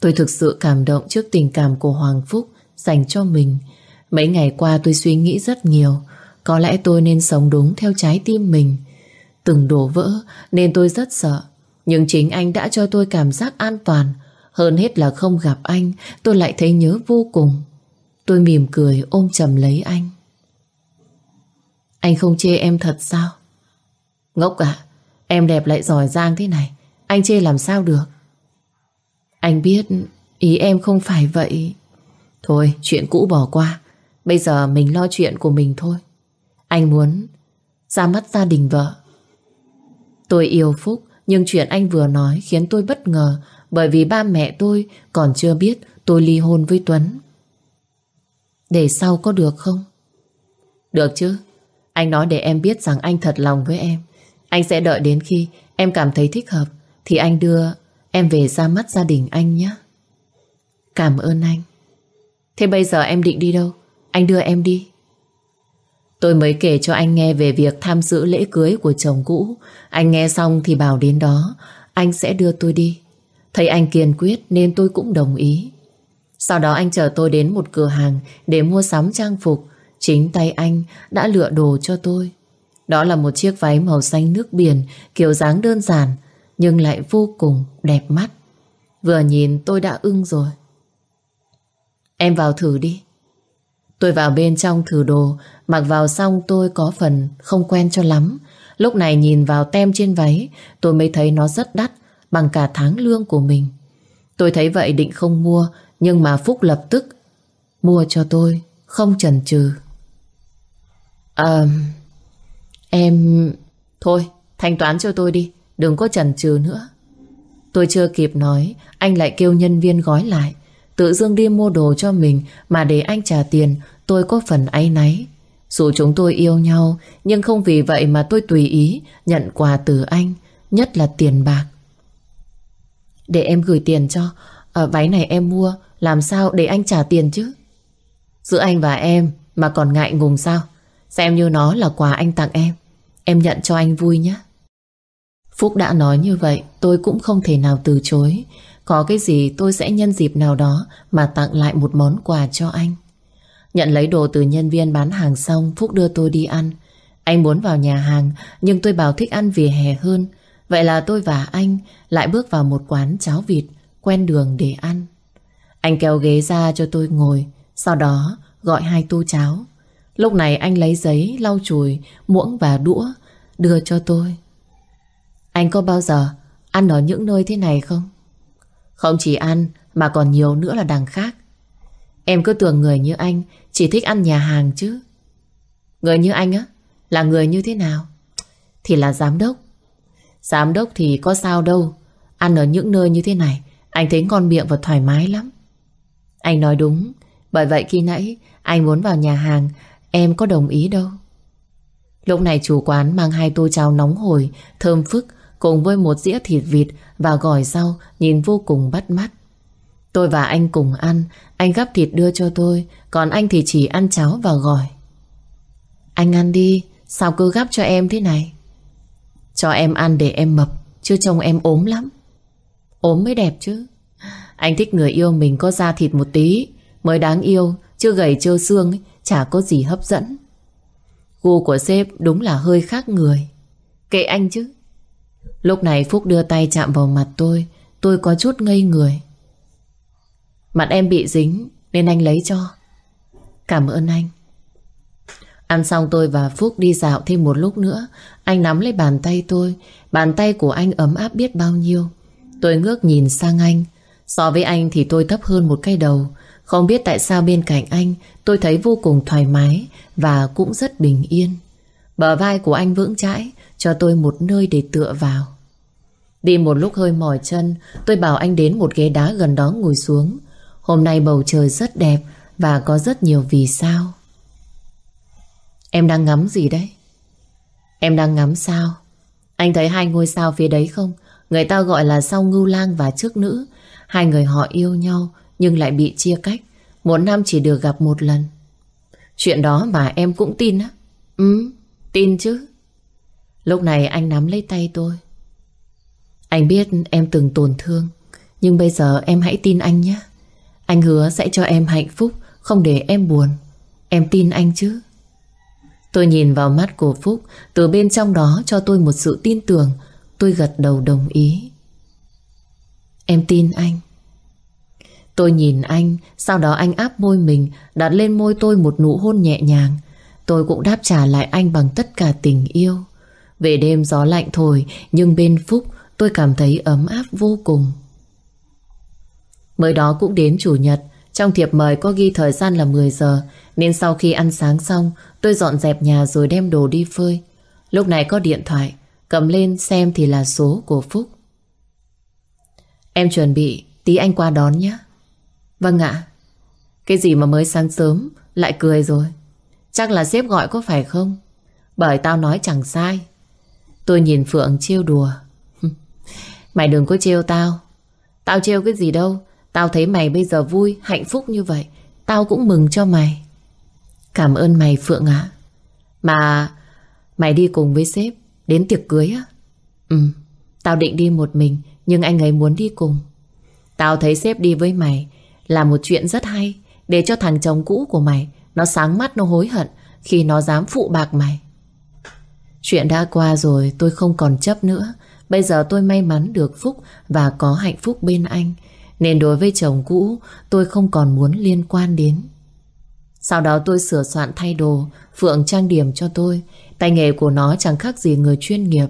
Tôi thực sự cảm động trước tình cảm của Hoàng Phúc dành cho mình. Mấy ngày qua tôi suy nghĩ rất nhiều. Có lẽ tôi nên sống đúng theo trái tim mình. Từng đổ vỡ nên tôi rất sợ. Nhưng chính anh đã cho tôi cảm giác an toàn. Hơn hết là không gặp anh, tôi lại thấy nhớ vô cùng. Tôi mỉm cười ôm chầm lấy anh. Anh không chê em thật sao? Ngốc à, em đẹp lại giỏi giang thế này. Anh chê làm sao được? Anh biết ý em không phải vậy. Thôi, chuyện cũ bỏ qua. Bây giờ mình lo chuyện của mình thôi. Anh muốn ra mắt gia đình vợ. Tôi yêu Phúc, nhưng chuyện anh vừa nói khiến tôi bất ngờ, bởi vì ba mẹ tôi còn chưa biết tôi ly hôn với Tuấn. Để sau có được không? Được chứ. Anh nói để em biết rằng anh thật lòng với em. Anh sẽ đợi đến khi em cảm thấy thích hợp, thì anh đưa em về ra mắt gia đình anh nhé. Cảm ơn anh. Thế bây giờ em định đi đâu? Anh đưa em đi. Tôi mới kể cho anh nghe về việc tham dự lễ cưới của chồng cũ. Anh nghe xong thì bảo đến đó, anh sẽ đưa tôi đi. Thấy anh kiên quyết nên tôi cũng đồng ý. Sau đó anh chở tôi đến một cửa hàng để mua sắm trang phục. Chính tay anh đã lựa đồ cho tôi. Đó là một chiếc váy màu xanh nước biển, kiểu dáng đơn giản, nhưng lại vô cùng đẹp mắt. Vừa nhìn tôi đã ưng rồi. Em vào thử đi. Tôi vào bên trong thử đồ, mặc vào xong tôi có phần không quen cho lắm. Lúc này nhìn vào tem trên váy, tôi mới thấy nó rất đắt, bằng cả tháng lương của mình. Tôi thấy vậy định không mua, nhưng mà Phúc lập tức mua cho tôi, không chần chừ. À, em... Thôi, thanh toán cho tôi đi, đừng có chần chừ nữa. Tôi chưa kịp nói, anh lại kêu nhân viên gói lại. Tự dưng đi mua đồ cho mình mà để anh trả tiền, tôi có phần áy náy. Dù chúng tôi yêu nhau, nhưng không vì vậy mà tôi tùy ý nhận quà từ anh, nhất là tiền bạc. Để em gửi tiền cho, ở váy này em mua, làm sao để anh trả tiền chứ? Giữa anh và em mà còn ngại ngùng sao? Xem như nó là quà anh tặng em. Em nhận cho anh vui nhé. Phúc đã nói như vậy, tôi cũng không thể nào từ chối. Có cái gì tôi sẽ nhân dịp nào đó mà tặng lại một món quà cho anh. Nhận lấy đồ từ nhân viên bán hàng xong, Phúc đưa tôi đi ăn. Anh muốn vào nhà hàng, nhưng tôi bảo thích ăn vỉa hè hơn. Vậy là tôi và anh lại bước vào một quán cháo vịt, quen đường để ăn. Anh kéo ghế ra cho tôi ngồi, sau đó gọi hai tô cháo. Lúc này anh lấy giấy, lau chùi, muỗng và đũa, đưa cho tôi. Anh có bao giờ ăn ở những nơi thế này không? Không chỉ ăn mà còn nhiều nữa là đằng khác. Em cứ tưởng người như anh chỉ thích ăn nhà hàng chứ. Người như anh á, là người như thế nào? Thì là giám đốc. Giám đốc thì có sao đâu. Ăn ở những nơi như thế này, anh thấy ngon miệng và thoải mái lắm. Anh nói đúng, bởi vậy khi nãy anh muốn vào nhà hàng, em có đồng ý đâu. Lúc này chủ quán mang hai tô cháo nóng hổi, thơm phức, cùng với một dĩa thịt vịt và gỏi rau nhìn vô cùng bắt mắt. Tôi và anh cùng ăn, anh gắp thịt đưa cho tôi, còn anh thì chỉ ăn cháo và gỏi. Anh ăn đi, sao cứ gắp cho em thế này? Cho em ăn để em mập, chứ trông em ốm lắm. Ốm mới đẹp chứ. Anh thích người yêu mình có da thịt một tí, mới đáng yêu, chứ gầy trơ xương, ấy, chả có gì hấp dẫn. Gu của sếp đúng là hơi khác người. Kệ anh chứ. Lúc này Phúc đưa tay chạm vào mặt tôi, tôi có chút ngây người. Mặt em bị dính, Nên anh lấy cho. Cảm ơn anh. Ăn xong tôi và Phúc đi dạo thêm một lúc nữa. Anh nắm lấy bàn tay tôi. Bàn tay của anh ấm áp biết bao nhiêu. Tôi ngước nhìn sang anh. So với anh thì tôi thấp hơn một cái đầu. Không biết tại sao bên cạnh anh, Tôi thấy vô cùng thoải mái Và cũng rất bình yên. Bờ vai của anh vững chãi, Cho tôi một nơi để tựa vào. Đi một lúc hơi mỏi chân, Tôi bảo anh đến một ghế đá gần đó ngồi xuống. Hôm nay bầu trời rất đẹp và có rất nhiều vì sao. Em đang ngắm gì đấy? Em đang ngắm sao? Anh thấy hai ngôi sao phía đấy không? Người ta gọi là sao ngưu lang và trước nữ. Hai người họ yêu nhau nhưng lại bị chia cách. Một năm chỉ được gặp một lần. Chuyện đó mà em cũng tin á? Ừ, tin chứ. Lúc này anh nắm lấy tay tôi. Anh biết em từng tổn thương, nhưng bây giờ em hãy tin anh nhé. Anh hứa sẽ cho em hạnh phúc, không để em buồn. Em tin anh chứ? Tôi nhìn vào mắt của Phúc, từ bên trong đó cho tôi một sự tin tưởng. Tôi gật đầu đồng ý. Em tin anh. Tôi nhìn anh, sau đó anh áp môi mình, đặt lên môi tôi một nụ hôn nhẹ nhàng. Tôi cũng đáp trả lại anh bằng tất cả tình yêu. Về đêm gió lạnh thổi, nhưng bên Phúc tôi cảm thấy ấm áp vô cùng. Mới đó cũng đến chủ nhật, trong thiệp mời có ghi thời gian là 10 giờ, nên sau khi ăn sáng xong, tôi dọn dẹp nhà rồi đem đồ đi phơi. Lúc này có điện thoại, cầm lên xem thì là số của Phúc. Em chuẩn bị, tí anh qua đón nhé. Vâng ạ. Cái gì mà mới sáng sớm, lại cười rồi. Chắc là sếp gọi có phải không? Bởi tao nói chẳng sai. Tôi nhìn Phượng trêu đùa. Mày đừng có trêu tao. Tao trêu cái gì đâu. Tao thấy mày bây giờ vui, hạnh phúc như vậy. Tao cũng mừng cho mày. Cảm ơn mày Phượng ạ. Mà mày đi cùng với sếp đến tiệc cưới á? Ừ, tao định đi một mình nhưng anh ấy muốn đi cùng. Tao thấy sếp đi với mày là một chuyện rất hay để cho thằng chồng cũ của mày nó sáng mắt nó hối hận khi nó dám phụ bạc mày. Chuyện đã qua rồi tôi không còn chấp nữa. Bây giờ tôi may mắn được phúc và có hạnh phúc bên anh. Nên đối với chồng cũ tôi không còn muốn liên quan đến. Sau đó tôi sửa soạn thay đồ, Phượng trang điểm cho tôi. Tay nghề của nó chẳng khác gì người chuyên nghiệp.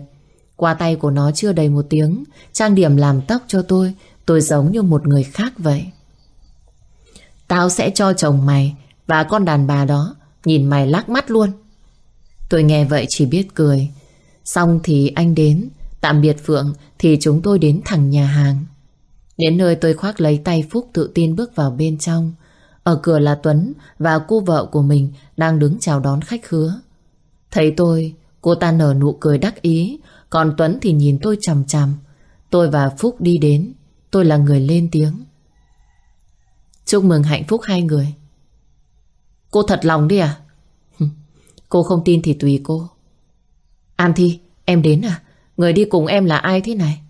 Qua tay của nó chưa đầy một tiếng, trang điểm làm tóc cho tôi, tôi giống như một người khác vậy. Tao sẽ cho chồng mày và con đàn bà đó nhìn mày lắc mắt luôn. Tôi nghe vậy chỉ biết cười. Xong thì anh đến, tạm biệt Phượng thì chúng tôi đến thẳng nhà hàng. Đến nơi tôi khoác lấy tay Phúc tự tin bước vào bên trong. Ở cửa là Tuấn và cô vợ của mình đang đứng chào đón khách khứa. Thấy tôi, cô ta nở nụ cười đắc ý, còn Tuấn thì nhìn tôi chằm chằm. Tôi và Phúc đi đến, tôi là người lên tiếng. Chúc mừng hạnh phúc hai người. Cô thật lòng đi à? cô không tin thì tùy cô. An Thi, em đến à? Người đi cùng em là ai thế này?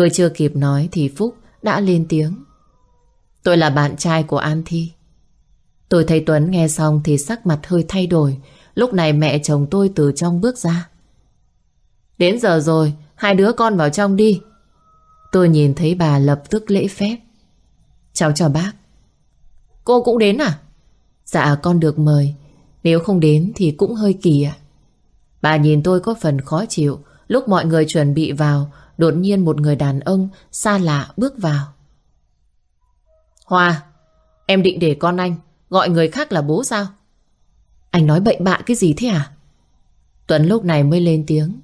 Tôi chưa kịp nói thì Phúc đã lên tiếng. Tôi là bạn trai của An Thi. Tôi thấy Tuấn nghe xong thì sắc mặt hơi thay đổi. Lúc này mẹ chồng tôi từ trong bước ra. Đến giờ rồi, hai đứa con vào trong đi. Tôi nhìn thấy bà lập tức lễ phép. Cháu chào bác. Cô cũng đến à? Dạ con được mời. Nếu không đến thì cũng hơi kỳ ạ. Bà nhìn tôi có phần khó chịu. Lúc mọi người chuẩn bị vào, đột nhiên một người đàn ông xa lạ bước vào. Hoa, em định để con anh gọi người khác là bố sao? Anh nói bậy bạ cái gì thế à? Tuấn lúc này mới lên tiếng.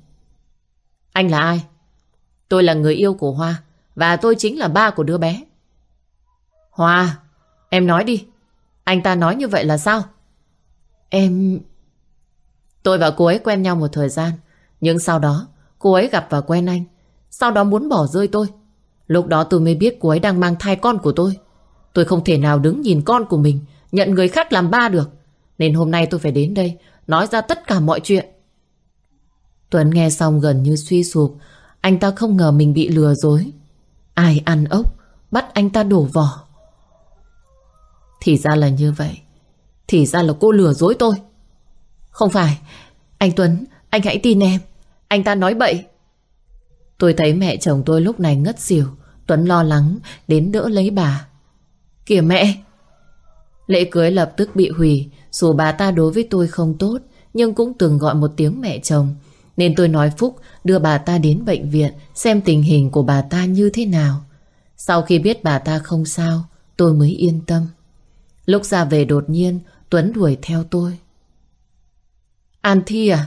Anh là ai? Tôi là người yêu của Hoa và tôi chính là ba của đứa bé. Hoa, em nói đi. Anh ta nói như vậy là sao? Em... Tôi và cô ấy quen nhau một thời gian. Nhưng sau đó, cô ấy gặp và quen anh. Sau đó muốn bỏ rơi tôi. Lúc đó tôi mới biết cô ấy đang mang thai con của tôi. Tôi không thể nào đứng nhìn con của mình nhận người khác làm ba được. Nên hôm nay tôi phải đến đây nói ra tất cả mọi chuyện. Tuấn nghe xong gần như suy sụp. Anh ta không ngờ mình bị lừa dối. Ai ăn ốc, bắt anh ta đổ vỏ. Thì ra là như vậy. Thì ra là cô lừa dối tôi. Không phải. Anh Tuấn, anh hãy tin em. Anh ta nói bậy. Tôi thấy mẹ chồng tôi lúc này ngất xỉu. Tuấn lo lắng đến đỡ lấy bà. Kìa mẹ! Lễ cưới lập tức bị hủy. Dù bà ta đối với tôi không tốt, nhưng cũng từng gọi một tiếng mẹ chồng. Nên tôi nói Phúc đưa bà ta đến bệnh viện xem tình hình của bà ta như thế nào. Sau khi biết bà ta không sao, tôi mới yên tâm. Lúc ra về đột nhiên, Tuấn đuổi theo tôi. An Thi à,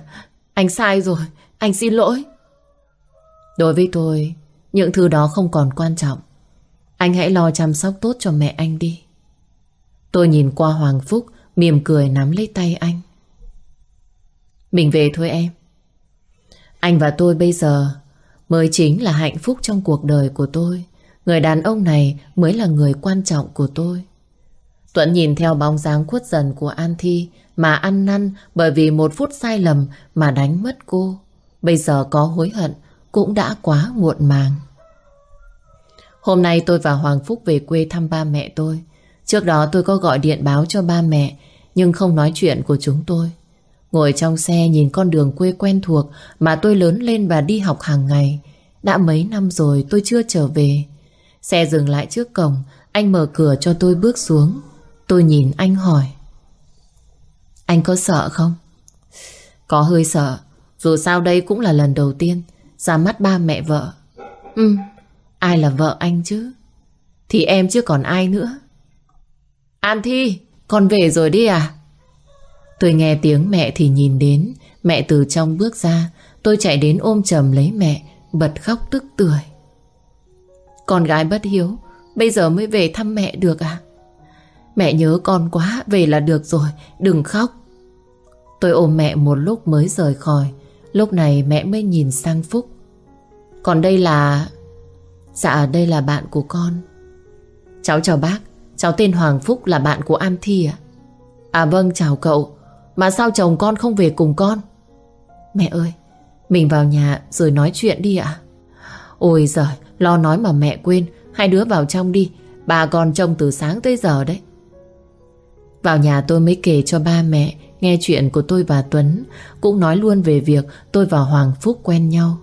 anh sai rồi, anh xin lỗi. Đối với tôi, những thứ đó không còn quan trọng. Anh hãy lo chăm sóc tốt cho mẹ anh đi. Tôi nhìn qua Hoàng Phúc, mỉm cười nắm lấy tay anh. Mình về thôi em. Anh và tôi bây giờ mới chính là hạnh phúc trong cuộc đời của tôi. Người đàn ông này mới là người quan trọng của tôi. Tuấn nhìn theo bóng dáng khuất dần của An Thi mà ăn năn bởi vì một phút sai lầm mà đánh mất cô. Bây giờ có hối hận cũng đã quá muộn màng. Hôm nay tôi và Hoàng Phúc về quê thăm ba mẹ tôi. Trước đó tôi có gọi điện báo cho ba mẹ nhưng không nói chuyện của chúng tôi. Ngồi trong xe nhìn con đường quê quen thuộc mà tôi lớn lên và đi học hàng ngày. Đã mấy năm rồi tôi chưa trở về. Xe dừng lại trước cổng, anh mở cửa cho tôi bước xuống. Tôi nhìn anh hỏi. Anh có sợ không? Có hơi sợ, dù sao đây cũng là lần đầu tiên ra mắt ba mẹ vợ. Ừ, ai là vợ anh chứ? Thì em chứ còn ai nữa. An Thi, con về rồi đi à? Tôi nghe tiếng mẹ thì nhìn đến, mẹ từ trong bước ra, tôi chạy đến ôm chầm lấy mẹ, bật khóc tức tưởi. Con gái bất hiếu, bây giờ mới về thăm mẹ được à? Mẹ nhớ con quá, về là được rồi, đừng khóc. Tôi ôm mẹ một lúc mới rời khỏi, lúc này mẹ mới nhìn sang Phúc. Còn đây là... Dạ đây là bạn của con. Cháu chào bác, cháu tên Hoàng Phúc là bạn của An Thi ạ. À? à vâng chào cậu, mà sao chồng con không về cùng con? Mẹ ơi, mình vào nhà rồi nói chuyện đi ạ. Ôi giời, lo nói mà mẹ quên, hai đứa vào trong đi, bà còn trông từ sáng tới giờ đấy. Vào nhà tôi mới kể cho ba mẹ nghe chuyện của tôi và Tuấn, cũng nói luôn về việc tôi và Hoàng Phúc quen nhau.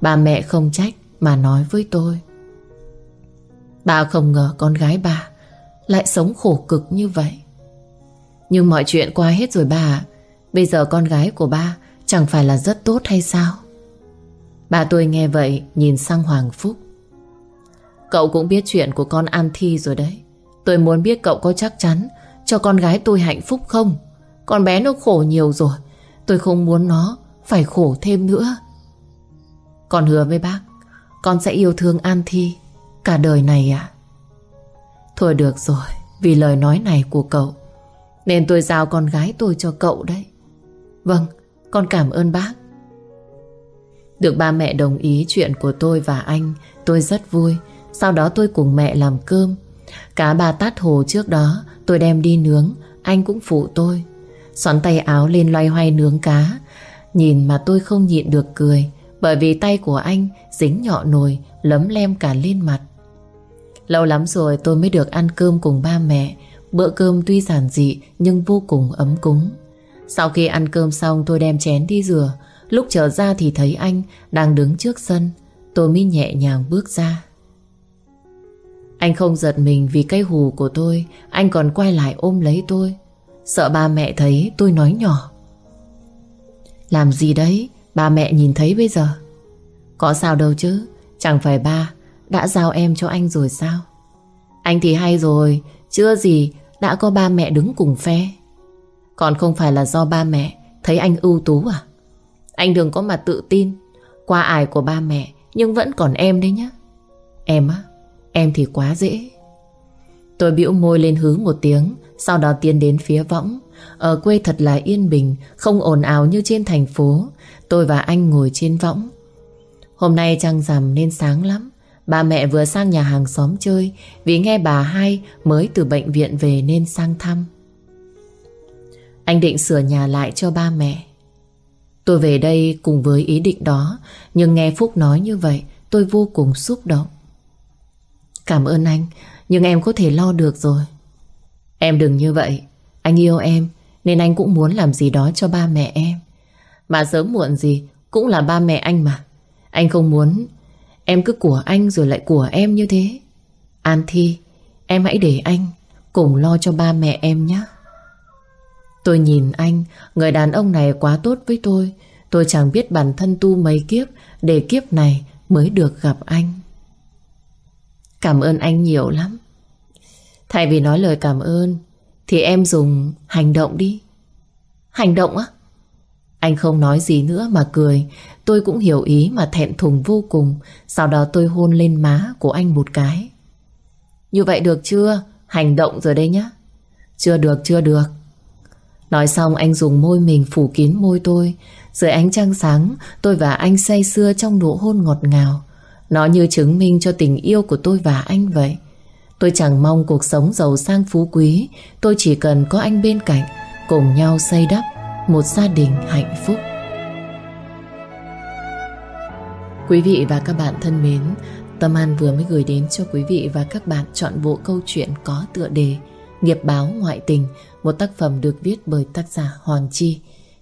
Bà mẹ không trách mà nói với tôi. Bà không ngờ con gái bà lại sống khổ cực như vậy. Nhưng mọi chuyện qua hết rồi bà Bây giờ con gái của ba Chẳng phải là rất tốt hay sao Bà tôi nghe vậy Nhìn sang Hoàng Phúc Cậu cũng biết chuyện của con An Thi rồi đấy Tôi muốn biết cậu có chắc chắn Cho con gái tôi hạnh phúc không con bé nó khổ nhiều rồi. Tôi không muốn nó Phải khổ thêm nữa. Con hứa với bác, Con sẽ yêu thương An Thi Cả đời này à Thôi được rồi, Vì lời nói này của cậu, nên tôi giao con gái tôi cho cậu đấy. Vâng Con cảm ơn bác. Được ba mẹ đồng ý chuyện của tôi và anh, Tôi rất vui. Sau đó tôi cùng mẹ làm cơm. Cá bà tát hồ trước đó, Tôi đem đi nướng, Anh cũng phụ tôi. Xoắn tay áo lên loay hoay nướng cá Nhìn mà tôi không nhịn được cười, Bởi vì tay của anh dính nhọ nồi, Lấm lem cả lên mặt Lâu lắm rồi tôi mới được ăn cơm cùng ba mẹ Bữa cơm tuy giản dị nhưng vô cùng ấm cúng. Sau khi ăn cơm xong tôi đem chén đi rửa. Lúc trở ra thì thấy anh đang đứng trước sân. Tôi mới nhẹ nhàng bước ra. Anh không giật mình vì cây hù của tôi. Anh còn quay lại ôm lấy tôi. Sợ ba mẹ thấy tôi nói nhỏ. Làm gì đấy? Ba mẹ nhìn thấy bây giờ. Có sao đâu chứ. Chẳng phải ba đã giao em cho anh rồi sao? Anh thì hay rồi. Chưa gì đã có ba mẹ đứng cùng phe Còn không phải là do ba mẹ Thấy anh ưu tú à Anh đừng có mà tự tin, Qua ải của ba mẹ Nhưng vẫn còn em đấy nhá Em á, Em thì quá dễ Tôi bĩu môi lên hứ một tiếng sau đó tiến đến phía võng Ở quê thật là yên bình, Không ồn ào như trên thành phố Tôi và anh ngồi trên võng Hôm nay trăng rằm nên sáng lắm bà mẹ vừa sang nhà hàng xóm chơi, vì nghe bà hai mới từ bệnh viện về nên sang thăm. Anh định sửa nhà lại cho ba mẹ. Tôi về đây cùng với ý định đó, nhưng nghe Phúc nói như vậy, tôi vô cùng xúc động. Cảm ơn anh, nhưng em có thể lo được rồi. Em đừng như vậy. Anh yêu em, nên anh cũng muốn làm gì đó cho ba mẹ em. Mà sớm muộn gì, cũng là ba mẹ anh mà. Anh không muốn Em cứ của anh rồi lại của em như thế An Thi, Em hãy để anh Cùng lo cho ba mẹ em nhé Tôi nhìn anh, Người đàn ông này quá tốt với tôi Tôi chẳng biết bản thân tu mấy kiếp, Để kiếp này mới được gặp anh Cảm ơn anh nhiều lắm Thay vì nói lời cảm ơn Thì em dùng hành động đi. Hành động á? Anh không nói gì nữa mà cười. Tôi cũng hiểu ý mà thẹn thùng vô cùng. Sau đó tôi hôn lên má của anh một cái. Như vậy được chưa? Hành động rồi đây nhá. Chưa được, chưa được. Nói xong anh dùng môi mình phủ kín môi tôi. Dưới ánh trăng sáng Tôi và anh say sưa trong nụ hôn ngọt ngào. Nó như chứng minh cho tình yêu của tôi và anh vậy. Tôi chẳng mong cuộc sống giàu sang phú quý Tôi chỉ cần có anh bên cạnh Cùng nhau xây đắp Một gia đình hạnh phúc Quý vị và các bạn thân mến, Tâm An vừa mới gửi đến cho quý vị và các bạn chọn bộ câu chuyện có tựa đề Nghiệp báo ngoại tình, một tác phẩm được viết bởi tác giả Hoàng Chi.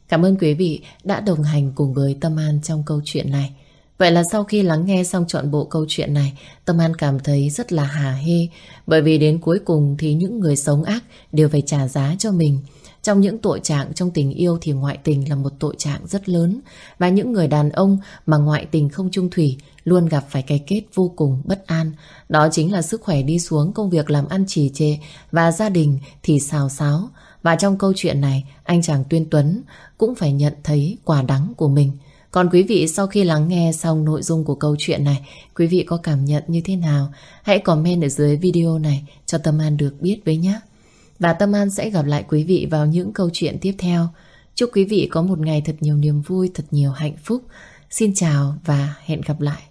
Cảm ơn quý vị đã đồng hành cùng với Tâm An trong câu chuyện này. Vậy là sau khi lắng nghe xong chọn bộ câu chuyện này, Tâm An cảm thấy rất là hà hê, bởi vì đến cuối cùng thì những người sống ác đều phải trả giá cho mình. Trong những tội trạng trong tình yêu thì ngoại tình là một tội trạng rất lớn và những người đàn ông mà ngoại tình không trung thủy luôn gặp phải cái kết vô cùng bất an. Đó chính là sức khỏe đi xuống, công việc làm ăn trì trệ và gia đình thì xào xáo. Và trong câu chuyện này, anh chàng Tuyên Tuấn cũng phải nhận thấy quả đắng của mình. Còn quý vị sau khi lắng nghe xong nội dung của câu chuyện này, quý vị có cảm nhận như thế nào? Hãy comment ở dưới video này cho Tâm An được biết với nhé. Và Tâm An sẽ gặp lại quý vị vào những câu chuyện tiếp theo. Chúc quý vị có một ngày thật nhiều niềm vui, thật nhiều hạnh phúc. Xin chào và hẹn gặp lại.